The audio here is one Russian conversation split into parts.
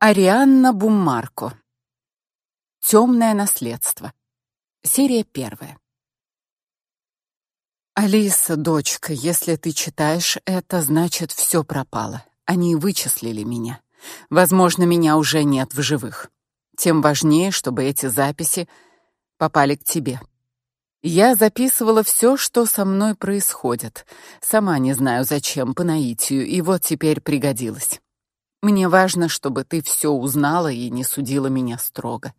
Арианна Буммарко. Темное наследство. Серия первая. Алиса, дочка, если ты читаешь это, значит, все пропало. Они вычислили меня. Возможно, меня уже нет в живых. Тем важнее, чтобы эти записи попали к тебе. Я записывала все, что со мной происходит. Сама не знаю зачем, по наитию, и вот теперь пригодилось. Мне важно, чтобы ты все узнала и не судила меня строго.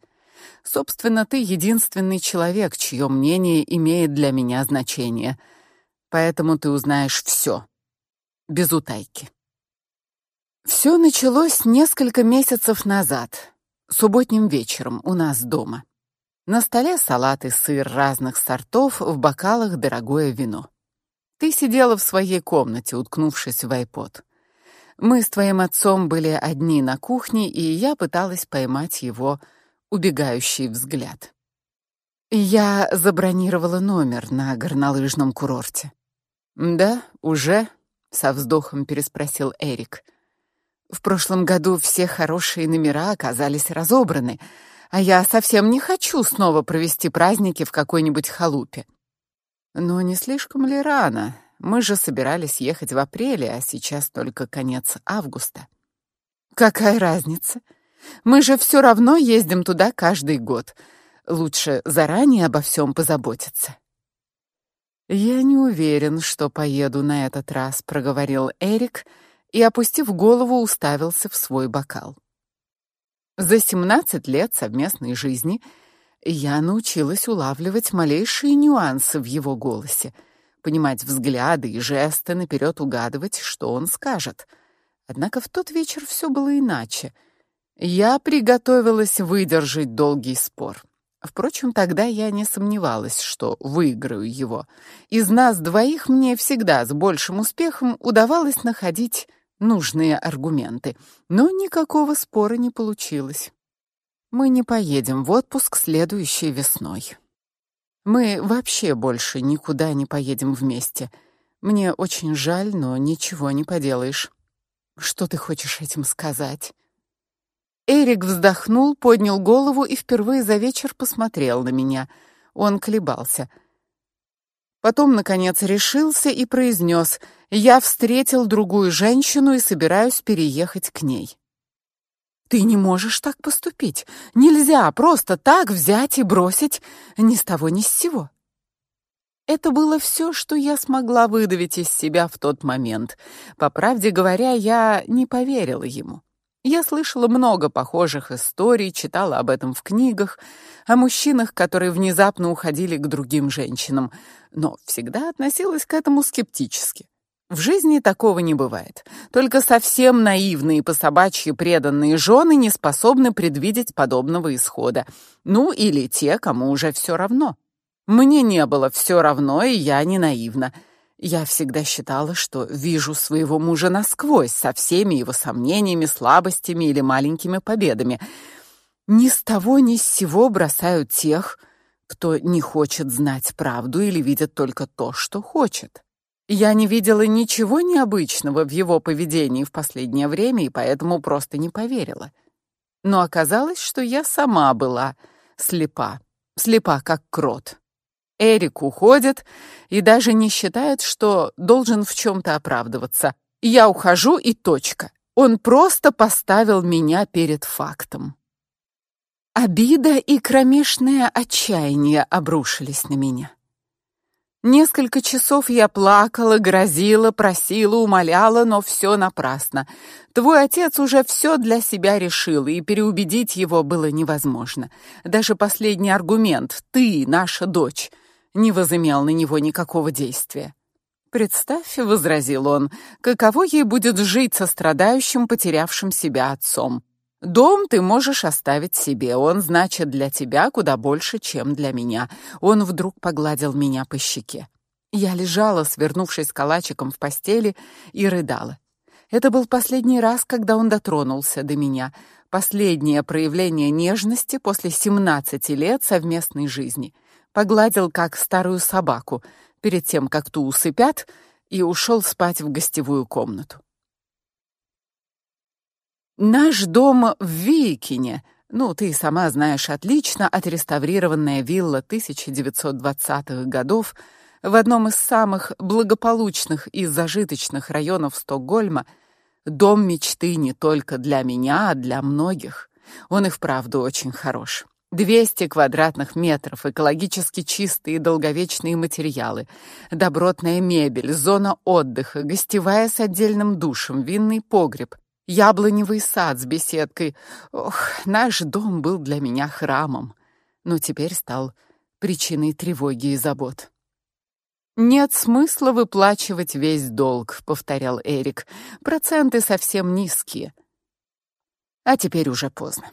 Собственно, ты единственный человек, чье мнение имеет для меня значение. Поэтому ты узнаешь все без утайки. Все началось несколько месяцев назад, субботним вечером у нас дома. На столе салат и сыр разных сортов, в бокалах дорогое вино. Ты сидела в своей комнате, уткнувшись в iPod. Мы с твоим отцом были одни на кухне, и я пыталась поймать его убегающий взгляд. Я забронировала номер на горнолыжном курорте. Да, уже, со вздохом переспросил Эрик. В прошлом году все хорошие номера оказались разобраны, а я совсем не хочу снова провести праздники в какой-нибудь халупе. Но не слишком ли рано? Мы же собирались ехать в апреле, а сейчас только конец августа. Какая разница? Мы же все равно ездим туда каждый год. Лучше заранее обо всем позаботиться. Я не уверен, что поеду на этот раз, проговорил Эрик и, опустив голову, уставился в свой бокал. За 17 лет совместной жизни я научилась улавливать малейшие нюансы в его голосе понимать взгляды и жесты, наперед угадывать, что он скажет. Однако в тот вечер все было иначе. Я приготовилась выдержать долгий спор. Впрочем, тогда я не сомневалась, что выиграю его. Из нас двоих мне всегда с большим успехом удавалось находить нужные аргументы, но никакого спора не получилось. Мы не поедем в отпуск следующей весной. Мы вообще больше никуда не поедем вместе. Мне очень жаль, но ничего не поделаешь. Что ты хочешь этим сказать? Эрик вздохнул, поднял голову и впервые за вечер посмотрел на меня. Он колебался. Потом наконец решился и произнес: "Я встретил другую женщину и собираюсь переехать к ней". Ты не можешь так поступить. Нельзя просто так взять и бросить ни с того ни с сего. Это было все, что я смогла выдавить из себя в тот момент. По правде говоря, я не поверила ему. Я слышала много похожих историй, читала об этом в книгах, о мужчинах, которые внезапно уходили к другим женщинам, но всегда относилась к этому скептически. В жизни такого не бывает. Только совсем наивные по собачьи преданные жены не способны предвидеть подобного исхода. Ну или те, кому уже все равно. Мне не было все равно, и я не наивна. Я всегда считала, что вижу своего мужа насквозь, со всеми его сомнениями, слабостями или маленькими победами. Ни с того ни с сего бросаю тех, кто не хочет знать правду или видит только то, что хочет. Я не видела ничего необычного в его поведении в последнее время и поэтому просто не поверила. Но оказалось, что я сама была слепа, слепа как крот. Эрик уходит и даже не считает, что должен в чем то оправдываться. Я ухожу и точка. Он просто поставил меня перед фактом. Обида и кромешное отчаяние обрушились на меня. Несколько часов я плакала, грозила, просила, умоляла, но все напрасно. Твой отец уже все для себя решил, и переубедить его было невозможно. Даже последний аргумент «ты, наша дочь» не возымел на него никакого действия. Представь, возразил он, каково ей будет жить со страдающим, потерявшим себя отцом. Дом ты можешь оставить себе, он значит для тебя куда больше, чем для меня. Он вдруг погладил меня по щеке. Я лежала, свернувшись калачиком в постели, и рыдала. Это был последний раз, когда он дотронулся до меня, последнее проявление нежности после 17 лет совместной жизни. Погладил как старую собаку перед тем, как ту усыпят, и ушел спать в гостевую комнату. Наш дом в Викине, ну, ты сама знаешь отлично, отреставрированная вилла 1920-х годов в одном из самых благополучных и зажиточных районов Стокгольма, дом мечты не только для меня, а для многих. Он и вправду очень хорош. 200 квадратных метров, экологически чистые долговечные материалы, добротная мебель, зона отдыха, гостевая с отдельным душем, винный погреб, яблоневый сад с беседкой. Ох, наш дом был для меня храмом, но теперь стал причиной тревоги и забот. Нет смысла выплачивать весь долг, повторял Эрик. Проценты совсем низкие. А теперь уже поздно.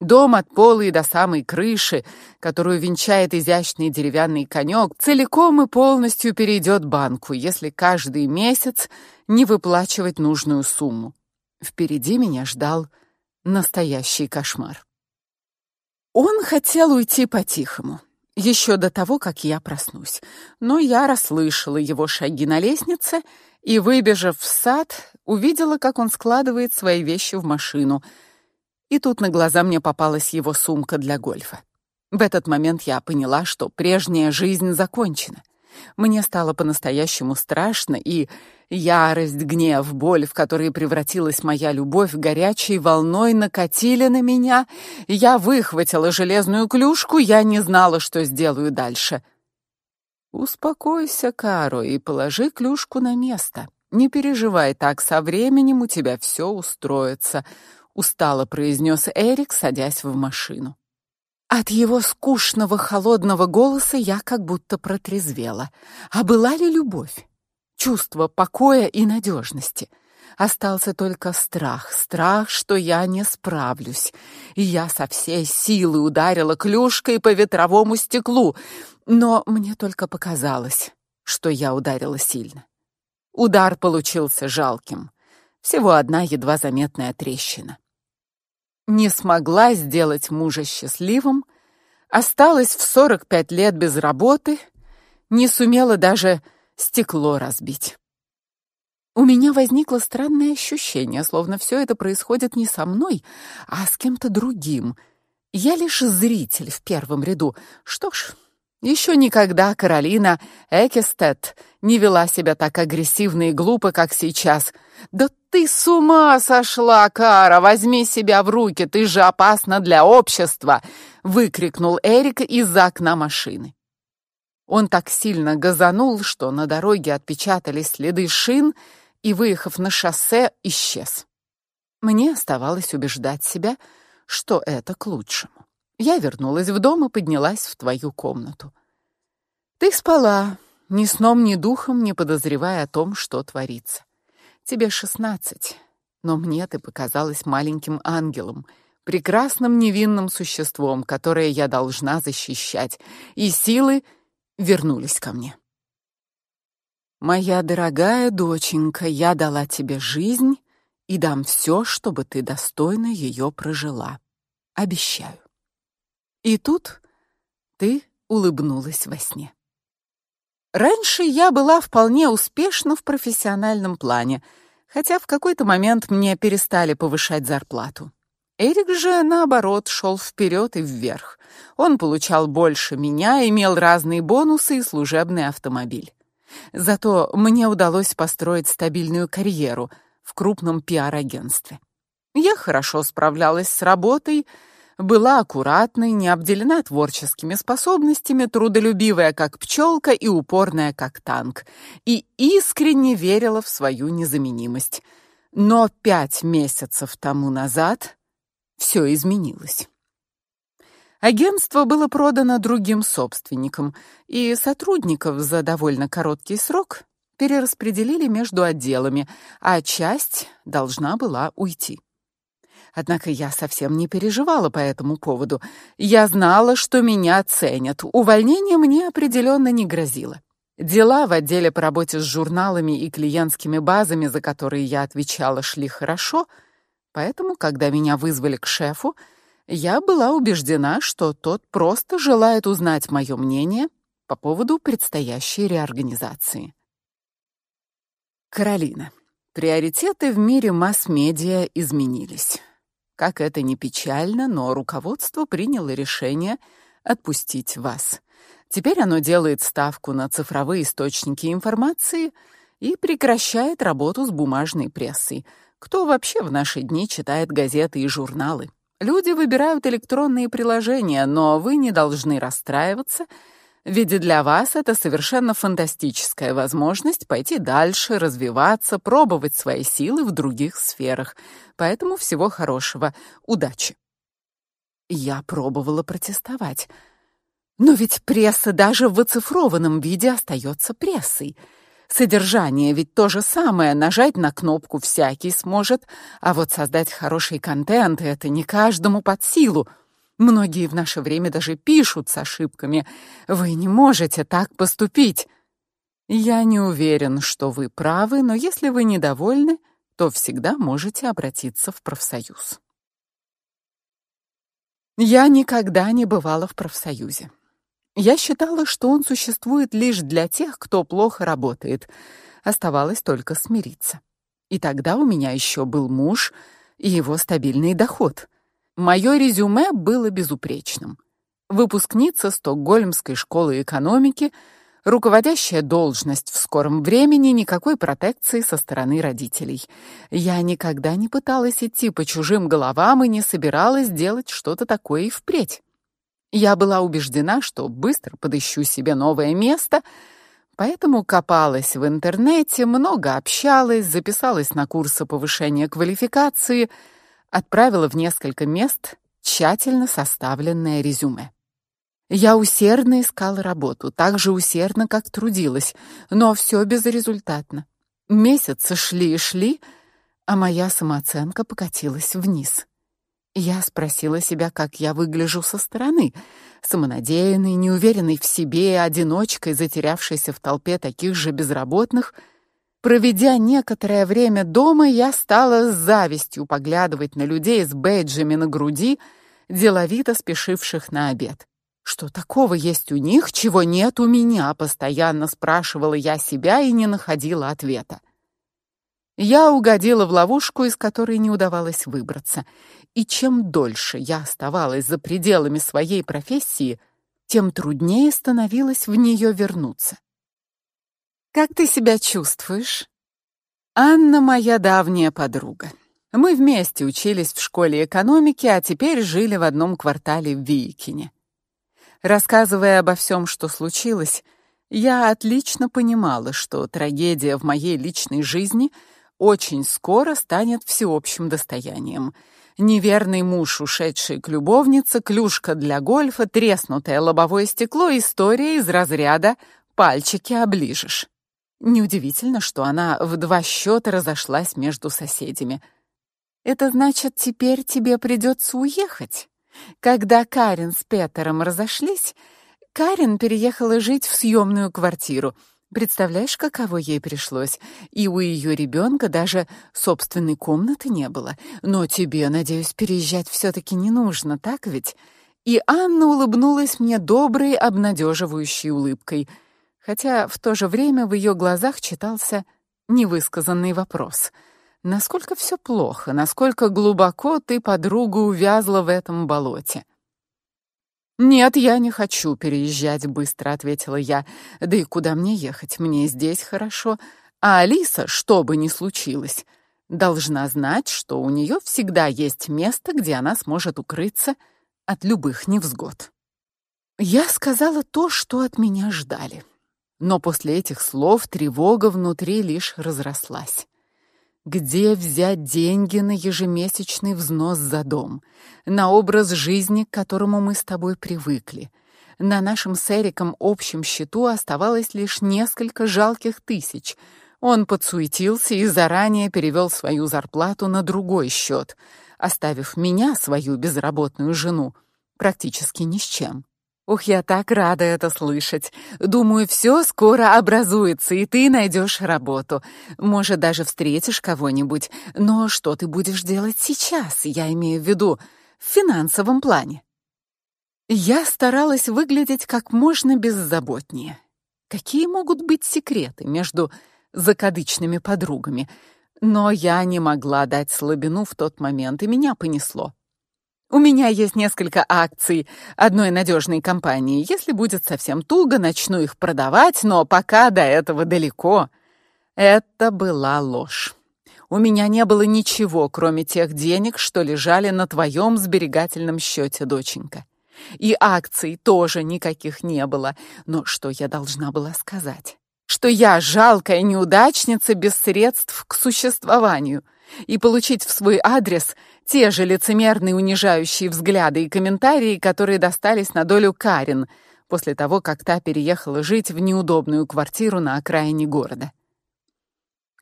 Дом от пола и до самой крыши, которую венчает изящный деревянный конек, целиком и полностью перейдет банку, если каждый месяц не выплачивать нужную сумму. Впереди меня ждал настоящий кошмар. Он хотел уйти по-тихому, еще до того, как я проснусь, но я расслышала его шаги на лестнице и, выбежав в сад, увидела, как он складывает свои вещи в машину — и тут на глаза мне попалась его сумка для гольфа. В этот момент я поняла, что прежняя жизнь закончена. Мне стало по-настоящему страшно, и ярость, гнев, боль, в которые превратилась моя любовь, горячей волной накатили на меня. Я выхватила железную клюшку, я не знала, что сделаю дальше. Успокойся, Каро, и положи клюшку на место. Не переживай так, со временем у тебя все устроится устало произнес Эрик, садясь в машину. От его скучного холодного голоса я как будто протрезвела. А была ли любовь? Чувство покоя и надежности. Остался только страх, страх, что я не справлюсь. И я со всей силы ударила клюшкой по ветровому стеклу, но мне только показалось, что я ударила сильно. Удар получился жалким. Всего одна едва заметная трещина. Не смогла сделать мужа счастливым, осталась в 45 лет без работы, не сумела даже стекло разбить. У меня возникло странное ощущение, словно все это происходит не со мной, а с кем-то другим. Я лишь зритель в первом ряду. Что ж, еще никогда Каролина Экестет не вела себя так агрессивно и глупо, как сейчас. Да ты с ума сошла, Кара, возьми себя в руки, ты же опасна для общества, выкрикнул Эрик из окна машины. Он так сильно газанул, что на дороге отпечатались следы шин, и выехав на шоссе, исчез. Мне оставалось убеждать себя, что это к лучшему. Я вернулась в дом и поднялась в твою комнату. Ты спала, ни сном, ни духом не подозревая о том, что творится. Тебе шестнадцать, но мне ты показалась маленьким ангелом, прекрасным невинным существом, которое я должна защищать, и силы вернулись ко мне. Моя дорогая доченька, я дала тебе жизнь и дам все, чтобы ты достойно ее прожила. Обещаю. И тут ты улыбнулась во сне. Раньше я была вполне успешна в профессиональном плане, хотя в какой-то момент мне перестали повышать зарплату. Эрик же наоборот шел вперед и вверх. Он получал больше меня, имел разные бонусы и служебный автомобиль. Зато мне удалось построить стабильную карьеру в крупном пиар-агентстве. Я хорошо справлялась с работой, была аккуратной, не обделена творческими способностями, трудолюбивая как пчелка и упорная как танк, и искренне верила в свою незаменимость. Но пять месяцев тому назад все изменилось. Агентство было продано другим собственникам, и сотрудников за довольно короткий срок перераспределили между отделами, а часть должна была уйти. Однако я совсем не переживала по этому поводу. Я знала, что меня ценят. Увольнение мне определенно не грозило. Дела в отделе по работе с журналами и клиентскими базами, за которые я отвечала, шли хорошо, поэтому, когда меня вызвали к шефу, я была убеждена, что тот просто желает узнать мое мнение по поводу предстоящей реорганизации. Каролина Приоритеты в мире масс-медиа изменились. Как это ни печально, но руководство приняло решение отпустить вас. Теперь оно делает ставку на цифровые источники информации и прекращает работу с бумажной прессой. Кто вообще в наши дни читает газеты и журналы? Люди выбирают электронные приложения, но вы не должны расстраиваться, ведь для вас это совершенно фантастическая возможность пойти дальше, развиваться, пробовать свои силы в других сферах. Поэтому всего хорошего. Удачи. Я пробовала протестовать. Но ведь пресса даже в оцифрованном виде остается прессой. Содержание ведь то же самое, нажать на кнопку всякий сможет, а вот создать хороший контент это не каждому под силу. Многие в наше время даже пишут с ошибками. Вы не можете так поступить. Я не уверен, что вы правы, но если вы недовольны, то всегда можете обратиться в профсоюз. Я никогда не бывала в профсоюзе. Я считала, что он существует лишь для тех, кто плохо работает. Оставалось только смириться. И тогда у меня еще был муж и его стабильный доход. Мое резюме было безупречным. Выпускница Стокгольмской школы экономики, руководящая должность в скором времени, никакой протекции со стороны родителей. Я никогда не пыталась идти по чужим головам и не собиралась делать что-то такое и впредь. Я была убеждена, что быстро подыщу себе новое место, поэтому копалась в интернете, много общалась, записалась на курсы повышения квалификации, отправила в несколько мест тщательно составленное резюме. Я усердно искала работу, так же усердно, как трудилась, но все безрезультатно. Месяцы шли и шли, а моя самооценка покатилась вниз. Я спросила себя, как я выгляжу со стороны, самонадеянной, неуверенной в себе, одиночкой, затерявшейся в толпе таких же безработных. Проведя некоторое время дома, я стала с завистью поглядывать на людей с бейджами на груди, деловито спешивших на обед. Что такого есть у них, чего нет у меня, постоянно спрашивала я себя и не находила ответа. Я угодила в ловушку, из которой не удавалось выбраться. И чем дольше я оставалась за пределами своей профессии, тем труднее становилось в нее вернуться. Как ты себя чувствуешь? Анна моя давняя подруга. Мы вместе учились в школе экономики, а теперь жили в одном квартале в Вийкине. Рассказывая обо всем, что случилось, я отлично понимала, что трагедия в моей личной жизни — очень скоро станет всеобщим достоянием. Неверный муж, ушедший к любовнице, клюшка для гольфа, треснутое лобовое стекло история из разряда пальчики оближешь. Неудивительно, что она в два счета разошлась между соседями. Это значит, теперь тебе придется уехать. Когда Карен с Петером разошлись, Карен переехала жить в съемную квартиру. Представляешь, каково ей пришлось? И у ее ребенка даже собственной комнаты не было. Но тебе, надеюсь, переезжать все таки не нужно, так ведь? И Анна улыбнулась мне доброй, обнадеживающей улыбкой, хотя в то же время в ее глазах читался невысказанный вопрос: насколько все плохо, насколько глубоко ты, подруга, увязла в этом болоте? Нет, я не хочу переезжать, быстро ответила я. Да и куда мне ехать? Мне здесь хорошо. А Алиса, что бы ни случилось, должна знать, что у нее всегда есть место, где она сможет укрыться от любых невзгод. Я сказала то, что от меня ждали. Но после этих слов тревога внутри лишь разрослась. Где взять деньги на ежемесячный взнос за дом, на образ жизни, к которому мы с тобой привыкли? На нашем с Эриком общем счету оставалось лишь несколько жалких тысяч. Он подсуетился и заранее перевел свою зарплату на другой счет, оставив меня, свою безработную жену, практически ни с чем. Ух, я так рада это слышать. Думаю, все скоро образуется, и ты найдешь работу. Может, даже встретишь кого-нибудь. Но что ты будешь делать сейчас? Я имею в виду в финансовом плане. Я старалась выглядеть как можно беззаботнее. Какие могут быть секреты между закадычными подругами? Но я не могла дать слабину в тот момент, и меня понесло. У меня есть несколько акций одной надежной компании. Если будет совсем туго, начну их продавать, но пока до этого далеко. Это была ложь. У меня не было ничего, кроме тех денег, что лежали на твоем сберегательном счете, доченька. И акций тоже никаких не было. Но что я должна была сказать? Что я жалкая неудачница без средств к существованию и получить в свой адрес те же лицемерные унижающие взгляды и комментарии, которые достались на долю Карин после того, как та переехала жить в неудобную квартиру на окраине города.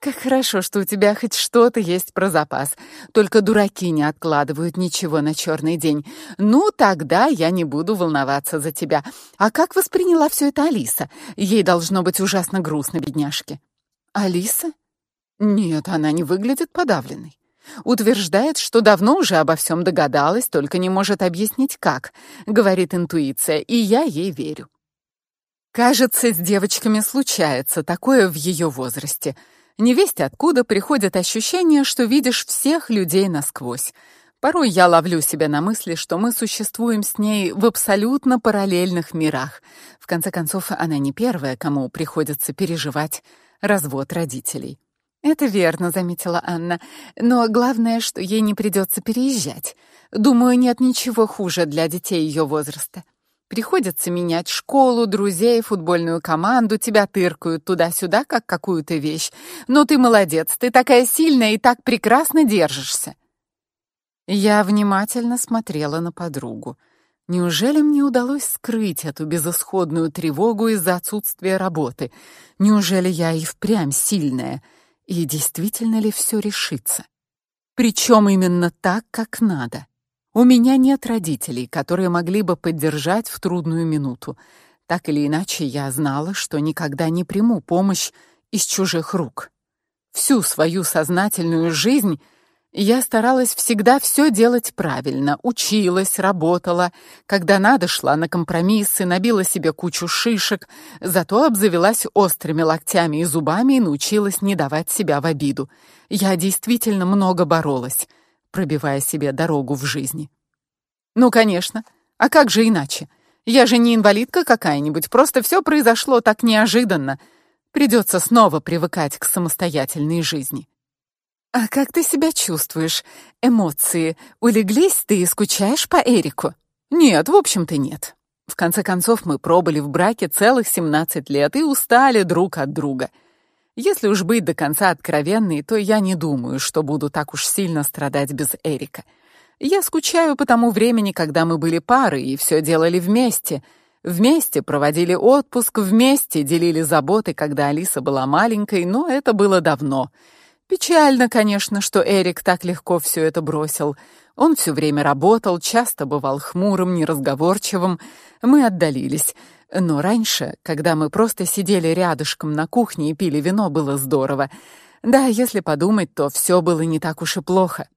Как хорошо, что у тебя хоть что-то есть про запас. Только дураки не откладывают ничего на черный день. Ну, тогда я не буду волноваться за тебя. А как восприняла все это Алиса? Ей должно быть ужасно грустно, бедняжке. Алиса? Нет, она не выглядит подавленной. Утверждает, что давно уже обо всем догадалась, только не может объяснить как, говорит интуиция, и я ей верю. Кажется, с девочками случается такое в ее возрасте — Невесть откуда приходит ощущение, что видишь всех людей насквозь. Порой я ловлю себя на мысли, что мы существуем с ней в абсолютно параллельных мирах. В конце концов, она не первая, кому приходится переживать развод родителей. Это верно, заметила Анна. Но главное, что ей не придется переезжать. Думаю, нет ничего хуже для детей ее возраста. Приходится менять школу, друзей, футбольную команду, тебя тыркают туда-сюда, как какую-то вещь. Но ты молодец, ты такая сильная и так прекрасно держишься. Я внимательно смотрела на подругу. Неужели мне удалось скрыть эту безысходную тревогу из-за отсутствия работы? Неужели я и впрямь сильная? И действительно ли все решится? Причем именно так, как надо. У меня нет родителей, которые могли бы поддержать в трудную минуту. Так или иначе, я знала, что никогда не приму помощь из чужих рук. Всю свою сознательную жизнь я старалась всегда все делать правильно, училась, работала, когда надо, шла на компромиссы, набила себе кучу шишек, зато обзавелась острыми локтями и зубами и научилась не давать себя в обиду. Я действительно много боролась пробивая себе дорогу в жизни. Ну, конечно. А как же иначе? Я же не инвалидка какая-нибудь, просто все произошло так неожиданно. Придется снова привыкать к самостоятельной жизни. А как ты себя чувствуешь? Эмоции улеглись, ты скучаешь по Эрику? Нет, в общем-то, нет. В конце концов, мы пробыли в браке целых 17 лет и устали друг от друга. Если уж быть до конца откровенной, то я не думаю, что буду так уж сильно страдать без Эрика. Я скучаю по тому времени, когда мы были парой и все делали вместе. Вместе проводили отпуск, вместе делили заботы, когда Алиса была маленькой, но это было давно. Печально, конечно, что Эрик так легко все это бросил. Он все время работал, часто бывал хмурым, неразговорчивым. Мы отдалились. Но раньше, когда мы просто сидели рядышком на кухне и пили вино, было здорово. Да, если подумать, то все было не так уж и плохо.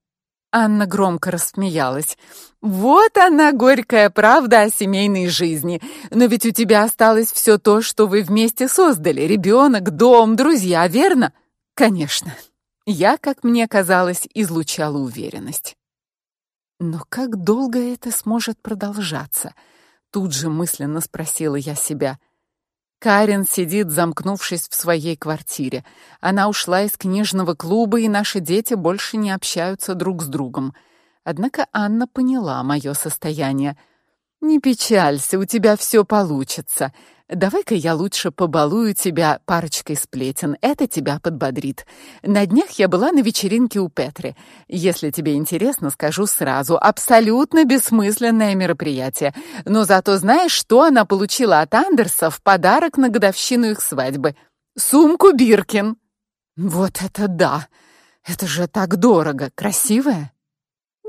Анна громко рассмеялась. Вот она горькая правда о семейной жизни. Но ведь у тебя осталось все то, что вы вместе создали: ребенок, дом, друзья, верно? Конечно. Я, как мне казалось, излучала уверенность. Но как долго это сможет продолжаться? Тут же мысленно спросила я себя. Карен сидит, замкнувшись в своей квартире. Она ушла из книжного клуба, и наши дети больше не общаются друг с другом. Однако Анна поняла мое состояние. Не печалься, у тебя все получится. Давай-ка я лучше побалую тебя парочкой сплетен. Это тебя подбодрит. На днях я была на вечеринке у Петри. Если тебе интересно, скажу сразу, абсолютно бессмысленное мероприятие. Но зато знаешь, что она получила от Андерса в подарок на годовщину их свадьбы? Сумку Биркин. Вот это да. Это же так дорого. Красивая?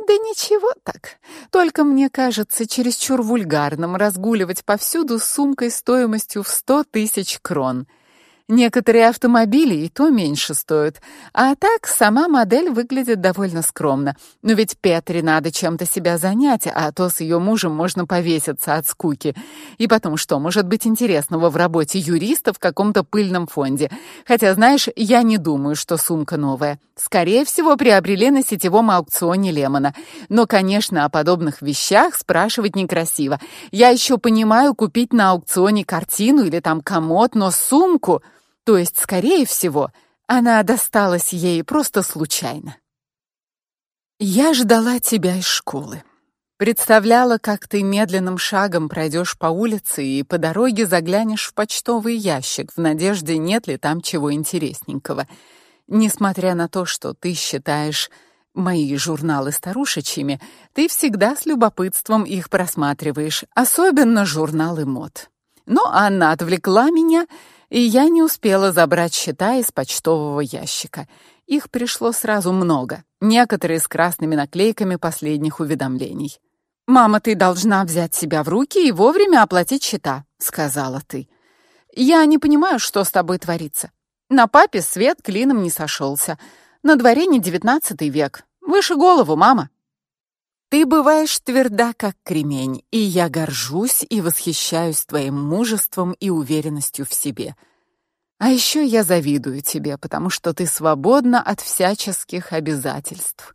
Да ничего так. Только мне кажется чересчур вульгарным разгуливать повсюду с сумкой стоимостью в сто тысяч крон. Некоторые автомобили и то меньше стоят. А так сама модель выглядит довольно скромно. Но ведь Петре надо чем-то себя занять, а то с ее мужем можно повеситься от скуки. И потом, что может быть интересного в работе юриста в каком-то пыльном фонде? Хотя, знаешь, я не думаю, что сумка новая. Скорее всего, приобрели на сетевом аукционе Лемона. Но, конечно, о подобных вещах спрашивать некрасиво. Я еще понимаю купить на аукционе картину или там комод, но сумку то есть, скорее всего, она досталась ей просто случайно. Я ждала тебя из школы. Представляла, как ты медленным шагом пройдешь по улице и по дороге заглянешь в почтовый ящик в надежде, нет ли там чего интересненького. Несмотря на то, что ты считаешь мои журналы старушечьими, ты всегда с любопытством их просматриваешь, особенно журналы мод. Но Анна отвлекла меня, и я не успела забрать счета из почтового ящика. Их пришло сразу много, некоторые с красными наклейками последних уведомлений. «Мама, ты должна взять себя в руки и вовремя оплатить счета», — сказала ты. «Я не понимаю, что с тобой творится. На папе свет клином не сошелся. На дворе не девятнадцатый век. Выше голову, мама». Ты бываешь тверда, как кремень, и я горжусь и восхищаюсь твоим мужеством и уверенностью в себе. А еще я завидую тебе, потому что ты свободна от всяческих обязательств.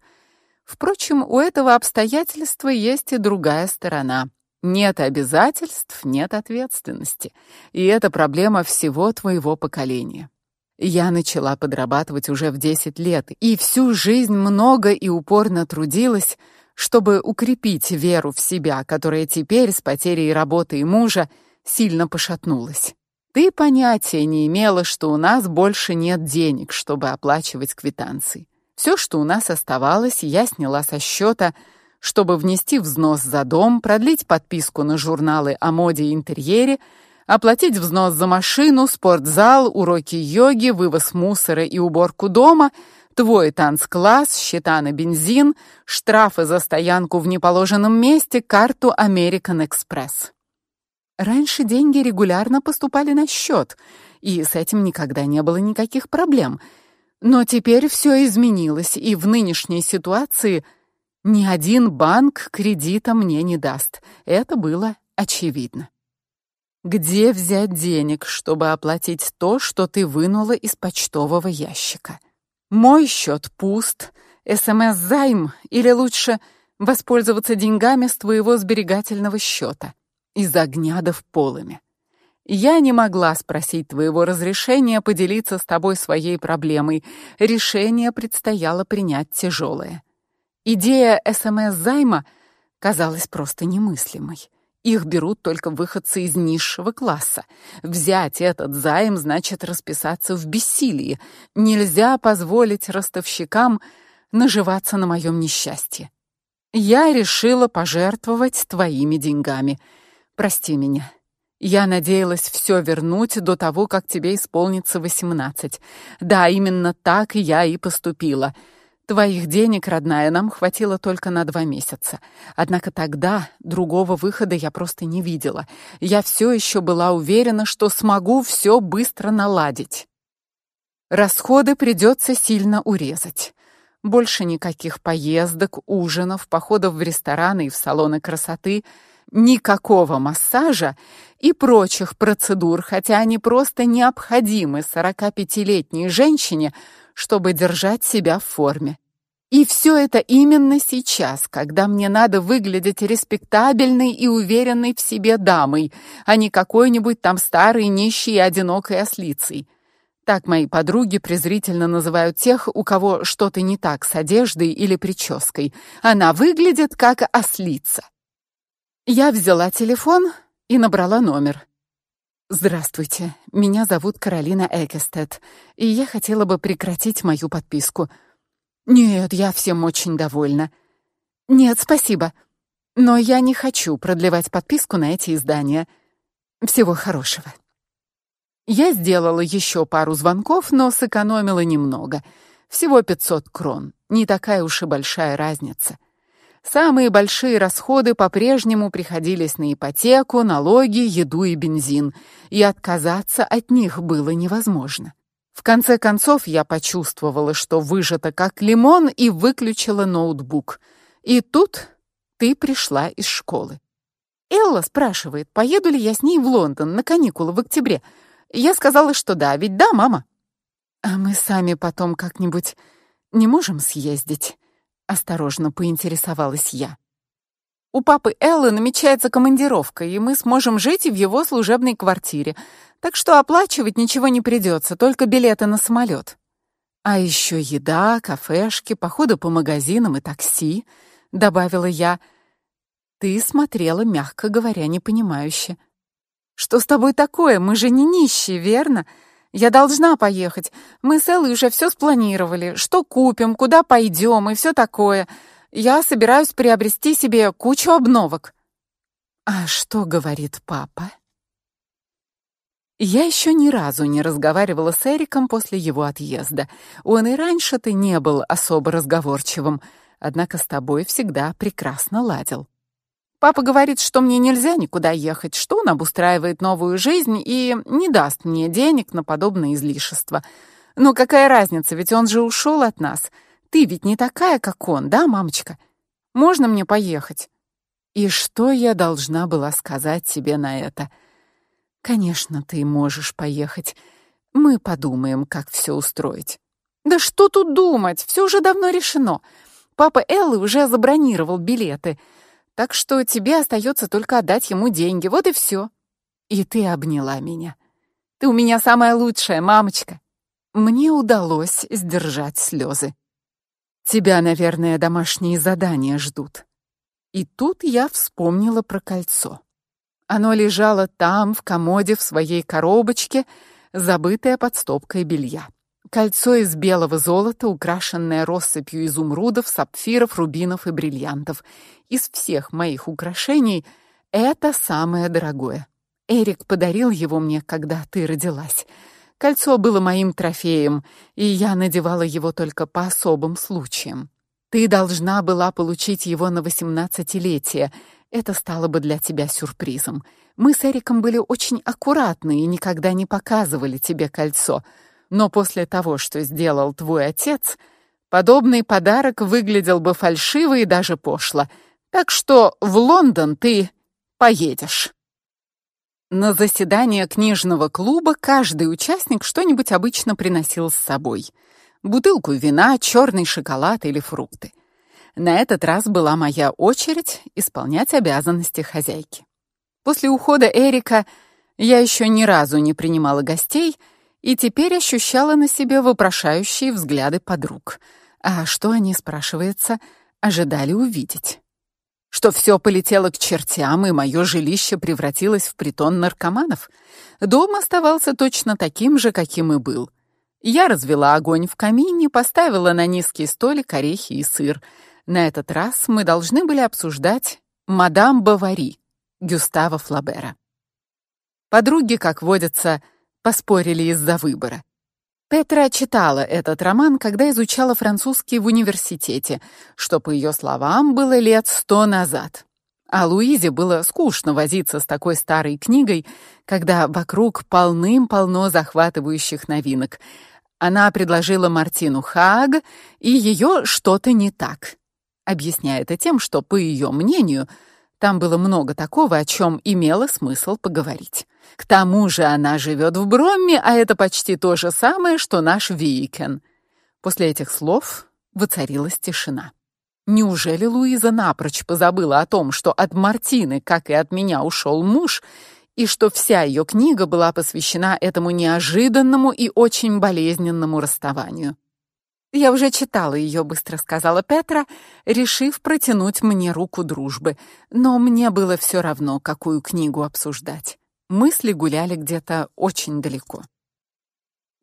Впрочем, у этого обстоятельства есть и другая сторона. Нет обязательств, нет ответственности. И это проблема всего твоего поколения. Я начала подрабатывать уже в 10 лет, и всю жизнь много и упорно трудилась, чтобы укрепить веру в себя, которая теперь с потерей работы и мужа сильно пошатнулась. Ты понятия не имела, что у нас больше нет денег, чтобы оплачивать квитанции. Все, что у нас оставалось, я сняла со счета, чтобы внести взнос за дом, продлить подписку на журналы о моде и интерьере, оплатить взнос за машину, спортзал, уроки йоги, вывоз мусора и уборку дома — твой танцкласс, счета на бензин, штрафы за стоянку в неположенном месте, карту American Express. Раньше деньги регулярно поступали на счет, и с этим никогда не было никаких проблем. Но теперь все изменилось, и в нынешней ситуации ни один банк кредита мне не даст. Это было очевидно. Где взять денег, чтобы оплатить то, что ты вынула из почтового ящика? Мой счет пуст. СМС-займ или лучше воспользоваться деньгами с твоего сберегательного счета из огня до в полыми. Я не могла спросить твоего разрешения поделиться с тобой своей проблемой. Решение предстояло принять тяжелое. Идея СМС-займа казалась просто немыслимой. Их берут только выходцы из низшего класса. Взять этот займ значит расписаться в бессилии. Нельзя позволить ростовщикам наживаться на моем несчастье. Я решила пожертвовать твоими деньгами. Прости меня. Я надеялась все вернуть до того, как тебе исполнится восемнадцать. Да, именно так я и поступила. Твоих денег, родная, нам хватило только на два месяца. Однако тогда другого выхода я просто не видела. Я все еще была уверена, что смогу все быстро наладить. Расходы придется сильно урезать. Больше никаких поездок, ужинов, походов в рестораны и в салоны красоты, никакого массажа и прочих процедур, хотя они просто необходимы 45-летней женщине, чтобы держать себя в форме. И все это именно сейчас, когда мне надо выглядеть респектабельной и уверенной в себе дамой, а не какой-нибудь там старой нищей и одинокой ослицей. Так мои подруги презрительно называют тех, у кого что-то не так с одеждой или прической. Она выглядит как ослица. Я взяла телефон и набрала номер. Здравствуйте. Меня зовут Каролина Экестед, и я хотела бы прекратить мою подписку. Нет, я всем очень довольна. Нет, спасибо. Но я не хочу продлевать подписку на эти издания. Всего хорошего. Я сделала еще пару звонков, но сэкономила немного. Всего 500 крон. Не такая уж и большая разница. Самые большие расходы по-прежнему приходились на ипотеку, налоги, еду и бензин, и отказаться от них было невозможно. В конце концов я почувствовала, что выжата как лимон и выключила ноутбук. И тут ты пришла из школы. Элла спрашивает, поеду ли я с ней в Лондон на каникулы в октябре. Я сказала, что да, ведь да, мама. А мы сами потом как-нибудь не можем съездить, осторожно поинтересовалась я. У папы Эллы намечается командировка, и мы сможем жить в его служебной квартире. Так что оплачивать ничего не придется, только билеты на самолет. А еще еда, кафешки, походы по магазинам и такси, добавила я. Ты смотрела, мягко говоря, непонимающе. Что с тобой такое? Мы же не нищие, верно? Я должна поехать. Мы с Эллой уже все спланировали. Что купим, куда пойдем и все такое. Я собираюсь приобрести себе кучу обновок. А что говорит папа? Я еще ни разу не разговаривала с Эриком после его отъезда. Он и раньше-то не был особо разговорчивым, однако с тобой всегда прекрасно ладил. Папа говорит, что мне нельзя никуда ехать, что он обустраивает новую жизнь и не даст мне денег на подобные излишества. Но какая разница, ведь он же ушел от нас. Ты ведь не такая, как он, да, мамочка? Можно мне поехать? И что я должна была сказать тебе на это? Конечно, ты можешь поехать. Мы подумаем, как все устроить. Да что тут думать? Все уже давно решено. Папа Эллы уже забронировал билеты. Так что тебе остается только отдать ему деньги. Вот и все. И ты обняла меня. Ты у меня самая лучшая, мамочка. Мне удалось сдержать слезы. Тебя, наверное, домашние задания ждут. И тут я вспомнила про кольцо. Оно лежало там, в комоде в своей коробочке, забытое под стопкой белья. Кольцо из белого золота, украшенное россыпью изумрудов, сапфиров, рубинов и бриллиантов. Из всех моих украшений это самое дорогое. Эрик подарил его мне, когда ты родилась. Кольцо было моим трофеем, и я надевала его только по особым случаям. Ты должна была получить его на восемнадцатилетие. Это стало бы для тебя сюрпризом. Мы с Эриком были очень аккуратны и никогда не показывали тебе кольцо — но после того, что сделал твой отец, подобный подарок выглядел бы фальшиво и даже пошло. Так что в Лондон ты поедешь. На заседание книжного клуба каждый участник что-нибудь обычно приносил с собой: бутылку вина, черный шоколад или фрукты. На этот раз была моя очередь исполнять обязанности хозяйки. После ухода Эрика я еще ни разу не принимала гостей, и теперь ощущала на себе вопрошающие взгляды подруг. А что они, спрашивается, ожидали увидеть? Что все полетело к чертям, и мое жилище превратилось в притон наркоманов? Дом оставался точно таким же, каким и был. Я развела огонь в камине, поставила на низкий столик орехи и сыр. На этот раз мы должны были обсуждать «Мадам Бавари» Гюстава Флабера. Подруги, как водится, поспорили из-за выбора. Петра читала этот роман, когда изучала французский в университете, что, по ее словам, было лет сто назад. А Луизе было скучно возиться с такой старой книгой, когда вокруг полным-полно захватывающих новинок. Она предложила Мартину Хаг, и ее что-то не так. Объясняя это тем, что, по ее мнению, там было много такого, о чем имело смысл поговорить. К тому же она живет в Бромме, а это почти то же самое, что наш Викен. После этих слов воцарилась тишина. Неужели Луиза напрочь позабыла о том, что от Мартины, как и от меня, ушел муж, и что вся ее книга была посвящена этому неожиданному и очень болезненному расставанию? Я уже читала ее, быстро сказала Петра, решив протянуть мне руку дружбы, но мне было все равно, какую книгу обсуждать. Мысли гуляли где-то очень далеко.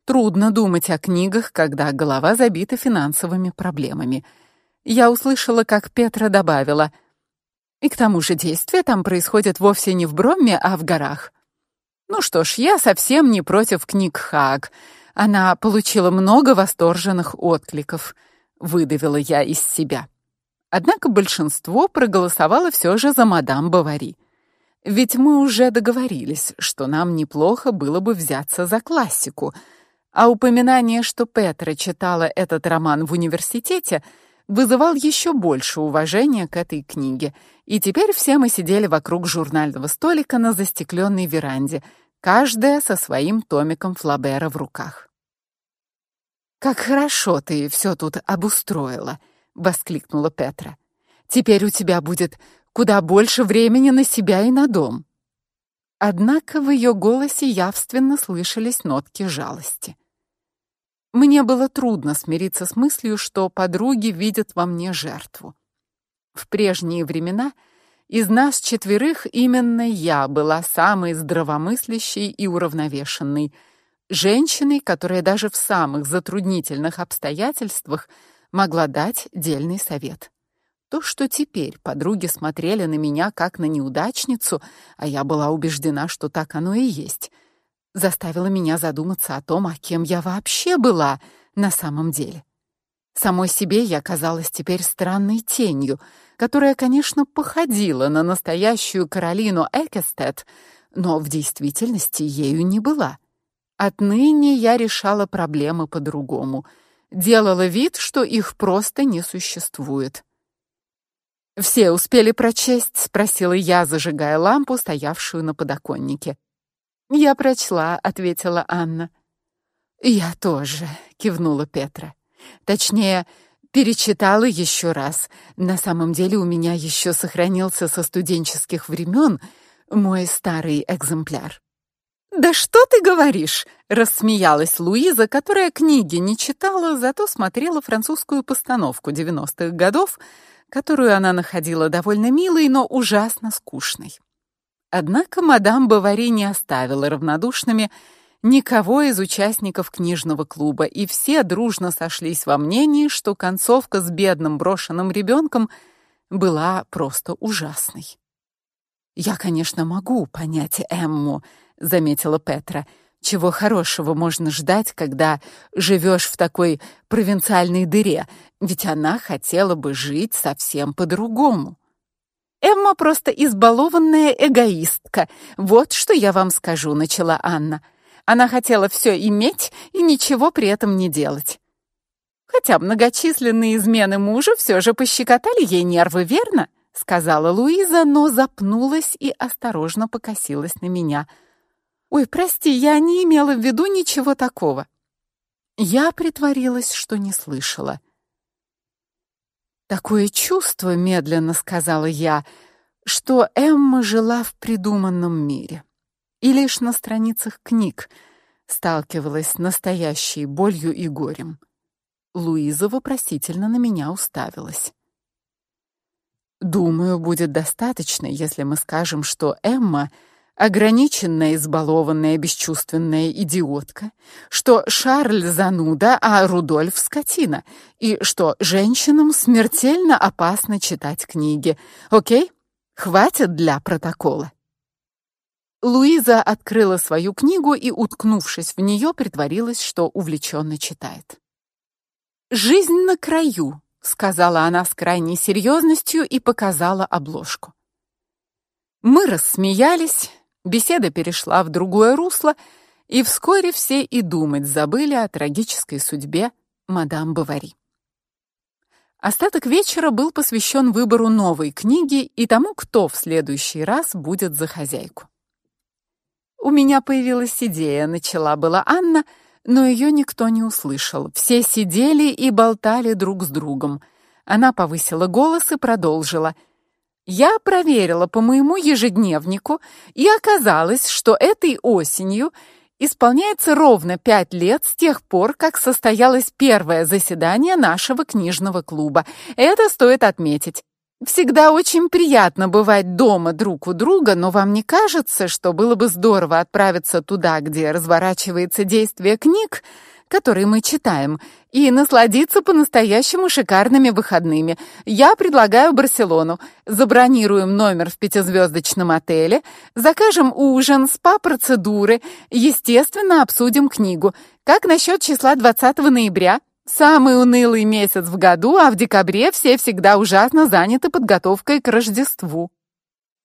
Трудно думать о книгах, когда голова забита финансовыми проблемами. Я услышала, как Петра добавила: "И к тому же действие там происходит вовсе не в Бромме, а в горах". Ну что ж, я совсем не против книг Хаг. Она получила много восторженных откликов, выдавила я из себя. Однако большинство проголосовало все же за мадам Бавари. Ведь мы уже договорились, что нам неплохо было бы взяться за классику. А упоминание, что Петра читала этот роман в университете, вызывал еще больше уважения к этой книге. И теперь все мы сидели вокруг журнального столика на застекленной веранде, каждая со своим томиком Флабера в руках. Как хорошо ты все тут обустроила, воскликнула Петра. Теперь у тебя будет куда больше времени на себя и на дом. Однако в ее голосе явственно слышались нотки жалости. Мне было трудно смириться с мыслью, что подруги видят во мне жертву. В прежние времена из нас четверых именно я была самой здравомыслящей и уравновешенной, женщиной, которая даже в самых затруднительных обстоятельствах могла дать дельный совет. То, что теперь подруги смотрели на меня как на неудачницу, а я была убеждена, что так оно и есть, заставило меня задуматься о том, а кем я вообще была на самом деле. Самой себе я казалась теперь странной тенью, которая, конечно, походила на настоящую Каролину Экестед, но в действительности ею не была. Отныне я решала проблемы по-другому, делала вид, что их просто не существует. Все успели прочесть, спросила я, зажигая лампу, стоявшую на подоконнике. Я прочла, ответила Анна. Я тоже, кивнула Петра. Точнее, перечитала еще раз. На самом деле у меня еще сохранился со студенческих времен мой старый экземпляр. Да что ты говоришь? рассмеялась Луиза, которая книги не читала, зато смотрела французскую постановку 90-х годов которую она находила довольно милой, но ужасно скучной. Однако мадам Бавари не оставила равнодушными никого из участников книжного клуба, и все дружно сошлись во мнении, что концовка с бедным брошенным ребенком была просто ужасной. Я, конечно, могу понять Эмму, заметила Петра. Чего хорошего можно ждать, когда живешь в такой провинциальной дыре? Ведь она хотела бы жить совсем по-другому. Эмма просто избалованная эгоистка. Вот что я вам скажу, начала Анна. Она хотела все иметь и ничего при этом не делать. Хотя многочисленные измены мужа все же пощекотали ей нервы, верно? сказала Луиза, но запнулась и осторожно покосилась на меня. Ой, прости, я не имела в виду ничего такого. Я притворилась, что не слышала. Такое чувство, медленно сказала я, что Эмма жила в придуманном мире. И лишь на страницах книг сталкивалась с настоящей болью и горем. Луиза вопросительно на меня уставилась. Думаю, будет достаточно, если мы скажем, что Эмма ограниченная, избалованная, бесчувственная идиотка, что Шарль зануда, а Рудольф скотина, и что женщинам смертельно опасно читать книги. О'кей? Хватит для протокола. Луиза открыла свою книгу и, уткнувшись в нее, притворилась, что увлеченно читает. Жизнь на краю, сказала она с крайней серьезностью и показала обложку. Мы рассмеялись, Беседа перешла в другое русло, и вскоре все и думать забыли о трагической судьбе мадам Бавари. Остаток вечера был посвящен выбору новой книги и тому, кто в следующий раз будет за хозяйку. У меня появилась идея, начала была Анна, но ее никто не услышал. Все сидели и болтали друг с другом. Она повысила голос и продолжила: я проверила по моему ежедневнику, и оказалось, что этой осенью исполняется ровно пять лет с тех пор, как состоялось первое заседание нашего книжного клуба. Это стоит отметить. Всегда очень приятно бывать дома друг у друга, но вам не кажется, что было бы здорово отправиться туда, где разворачивается действие книг? Который мы читаем, и насладиться по-настоящему шикарными выходными. Я предлагаю Барселону. Забронируем номер в пятизвездочном отеле, закажем ужин, спа-процедуры, естественно, обсудим книгу. Как насчет числа 20 ноября? Самый унылый месяц в году, а в декабре все всегда ужасно заняты подготовкой к Рождеству.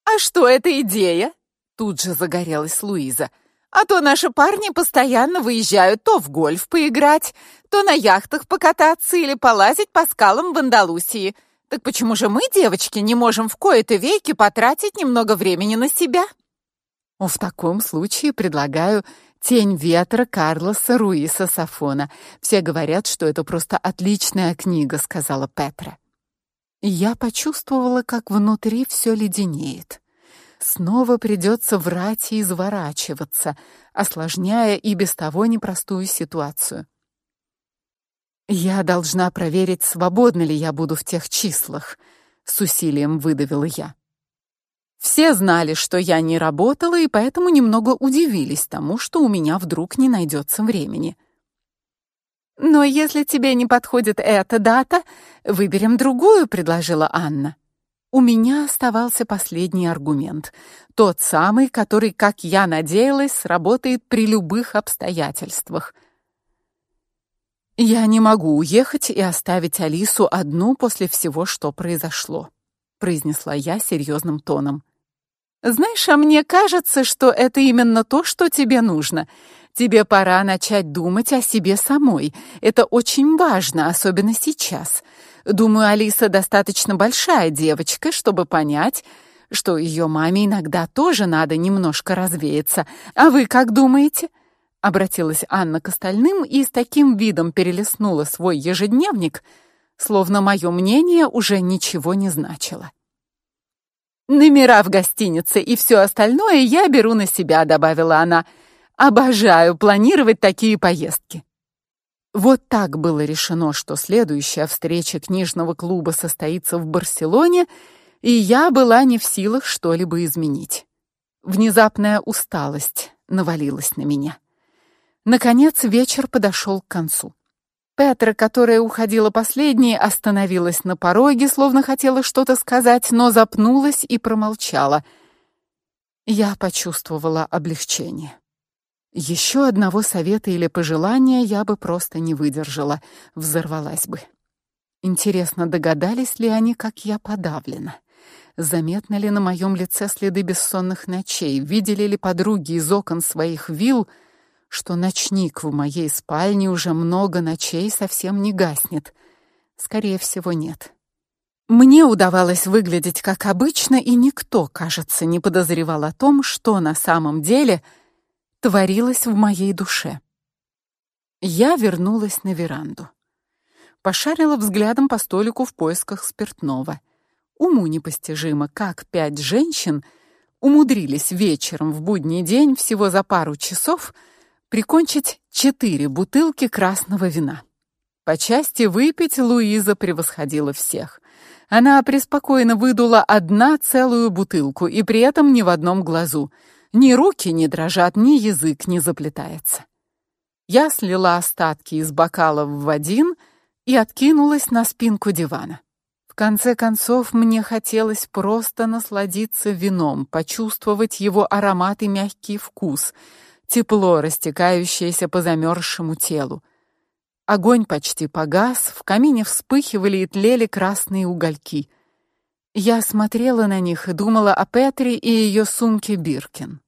А что это идея? Тут же загорелась Луиза. А то наши парни постоянно выезжают то в гольф поиграть, то на яхтах покататься или полазить по скалам в Андалусии. Так почему же мы, девочки, не можем в кои-то веки потратить немного времени на себя? В таком случае предлагаю Тень ветра Карлоса Руиса Сафона. Все говорят, что это просто отличная книга, сказала Петра. я почувствовала, как внутри все леденеет. Снова придется врать и изворачиваться, осложняя и без того непростую ситуацию. Я должна проверить, свободна ли я буду в тех числах, с усилием выдавила я. Все знали, что я не работала, и поэтому немного удивились тому, что у меня вдруг не найдется времени. Но если тебе не подходит эта дата, выберем другую, предложила Анна. У меня оставался последний аргумент, тот самый, который, как я надеялась, сработает при любых обстоятельствах. Я не могу уехать и оставить Алису одну после всего, что произошло, произнесла я серьезным тоном. Знаешь, а мне кажется, что это именно то, что тебе нужно. Тебе пора начать думать о себе самой. Это очень важно, особенно сейчас. Думаю, Алиса достаточно большая девочка, чтобы понять, что ее маме иногда тоже надо немножко развеяться. А вы как думаете? Обратилась Анна к остальным и с таким видом перелистнула свой ежедневник, словно мое мнение уже ничего не значило. Номера в гостинице и все остальное я беру на себя, добавила она. Обожаю планировать такие поездки. Вот так было решено, что следующая встреча книжного клуба состоится в Барселоне, и я была не в силах что-либо изменить. Внезапная усталость навалилась на меня. Наконец вечер подошел к концу. Петра, которая уходила последней, остановилась на пороге, словно хотела что-то сказать, но запнулась и промолчала. Я почувствовала облегчение. Еще одного совета или пожелания я бы просто не выдержала, взорвалась бы. Интересно, догадались ли они, как я подавлена? Заметны ли на моем лице следы бессонных ночей? Видели ли подруги из окон своих вилл что ночник в моей спальне уже много ночей совсем не гаснет. Скорее всего, нет. Мне удавалось выглядеть как обычно, и никто, кажется, не подозревал о том, что на самом деле творилось в моей душе. Я вернулась на веранду. Пошарила взглядом по столику в поисках спиртного. Уму непостижимо, как пять женщин умудрились вечером в будний день всего за пару часов прикончить четыре бутылки красного вина. По части выпить Луиза превосходила всех. Она преспокойно выдула одна целую бутылку, и при этом ни в одном глазу. Ни руки не дрожат, ни язык не заплетается. Я слила остатки из бокалов в один и откинулась на спинку дивана. В конце концов, мне хотелось просто насладиться вином, почувствовать его аромат и мягкий вкус — тепло, растекающееся по замерзшему телу. Огонь почти погас, в камине вспыхивали и тлели красные угольки. Я смотрела на них и думала о Петре и ее сумке Биркин.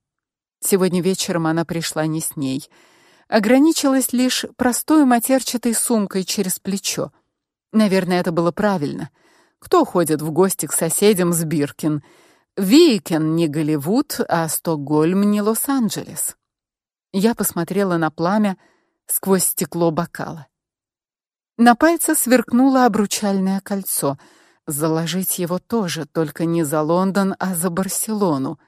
Сегодня вечером она пришла не с ней, ограничилась лишь простой матерчатой сумкой через плечо. Наверное, это было правильно. Кто ходит в гости к соседям с Биркин? Вейкен не Голливуд, а Стокгольм не Лос-Анджелес. Я посмотрела на пламя сквозь стекло бокала. На пальце сверкнуло обручальное кольцо. Заложить его тоже, только не за Лондон, а за Барселону.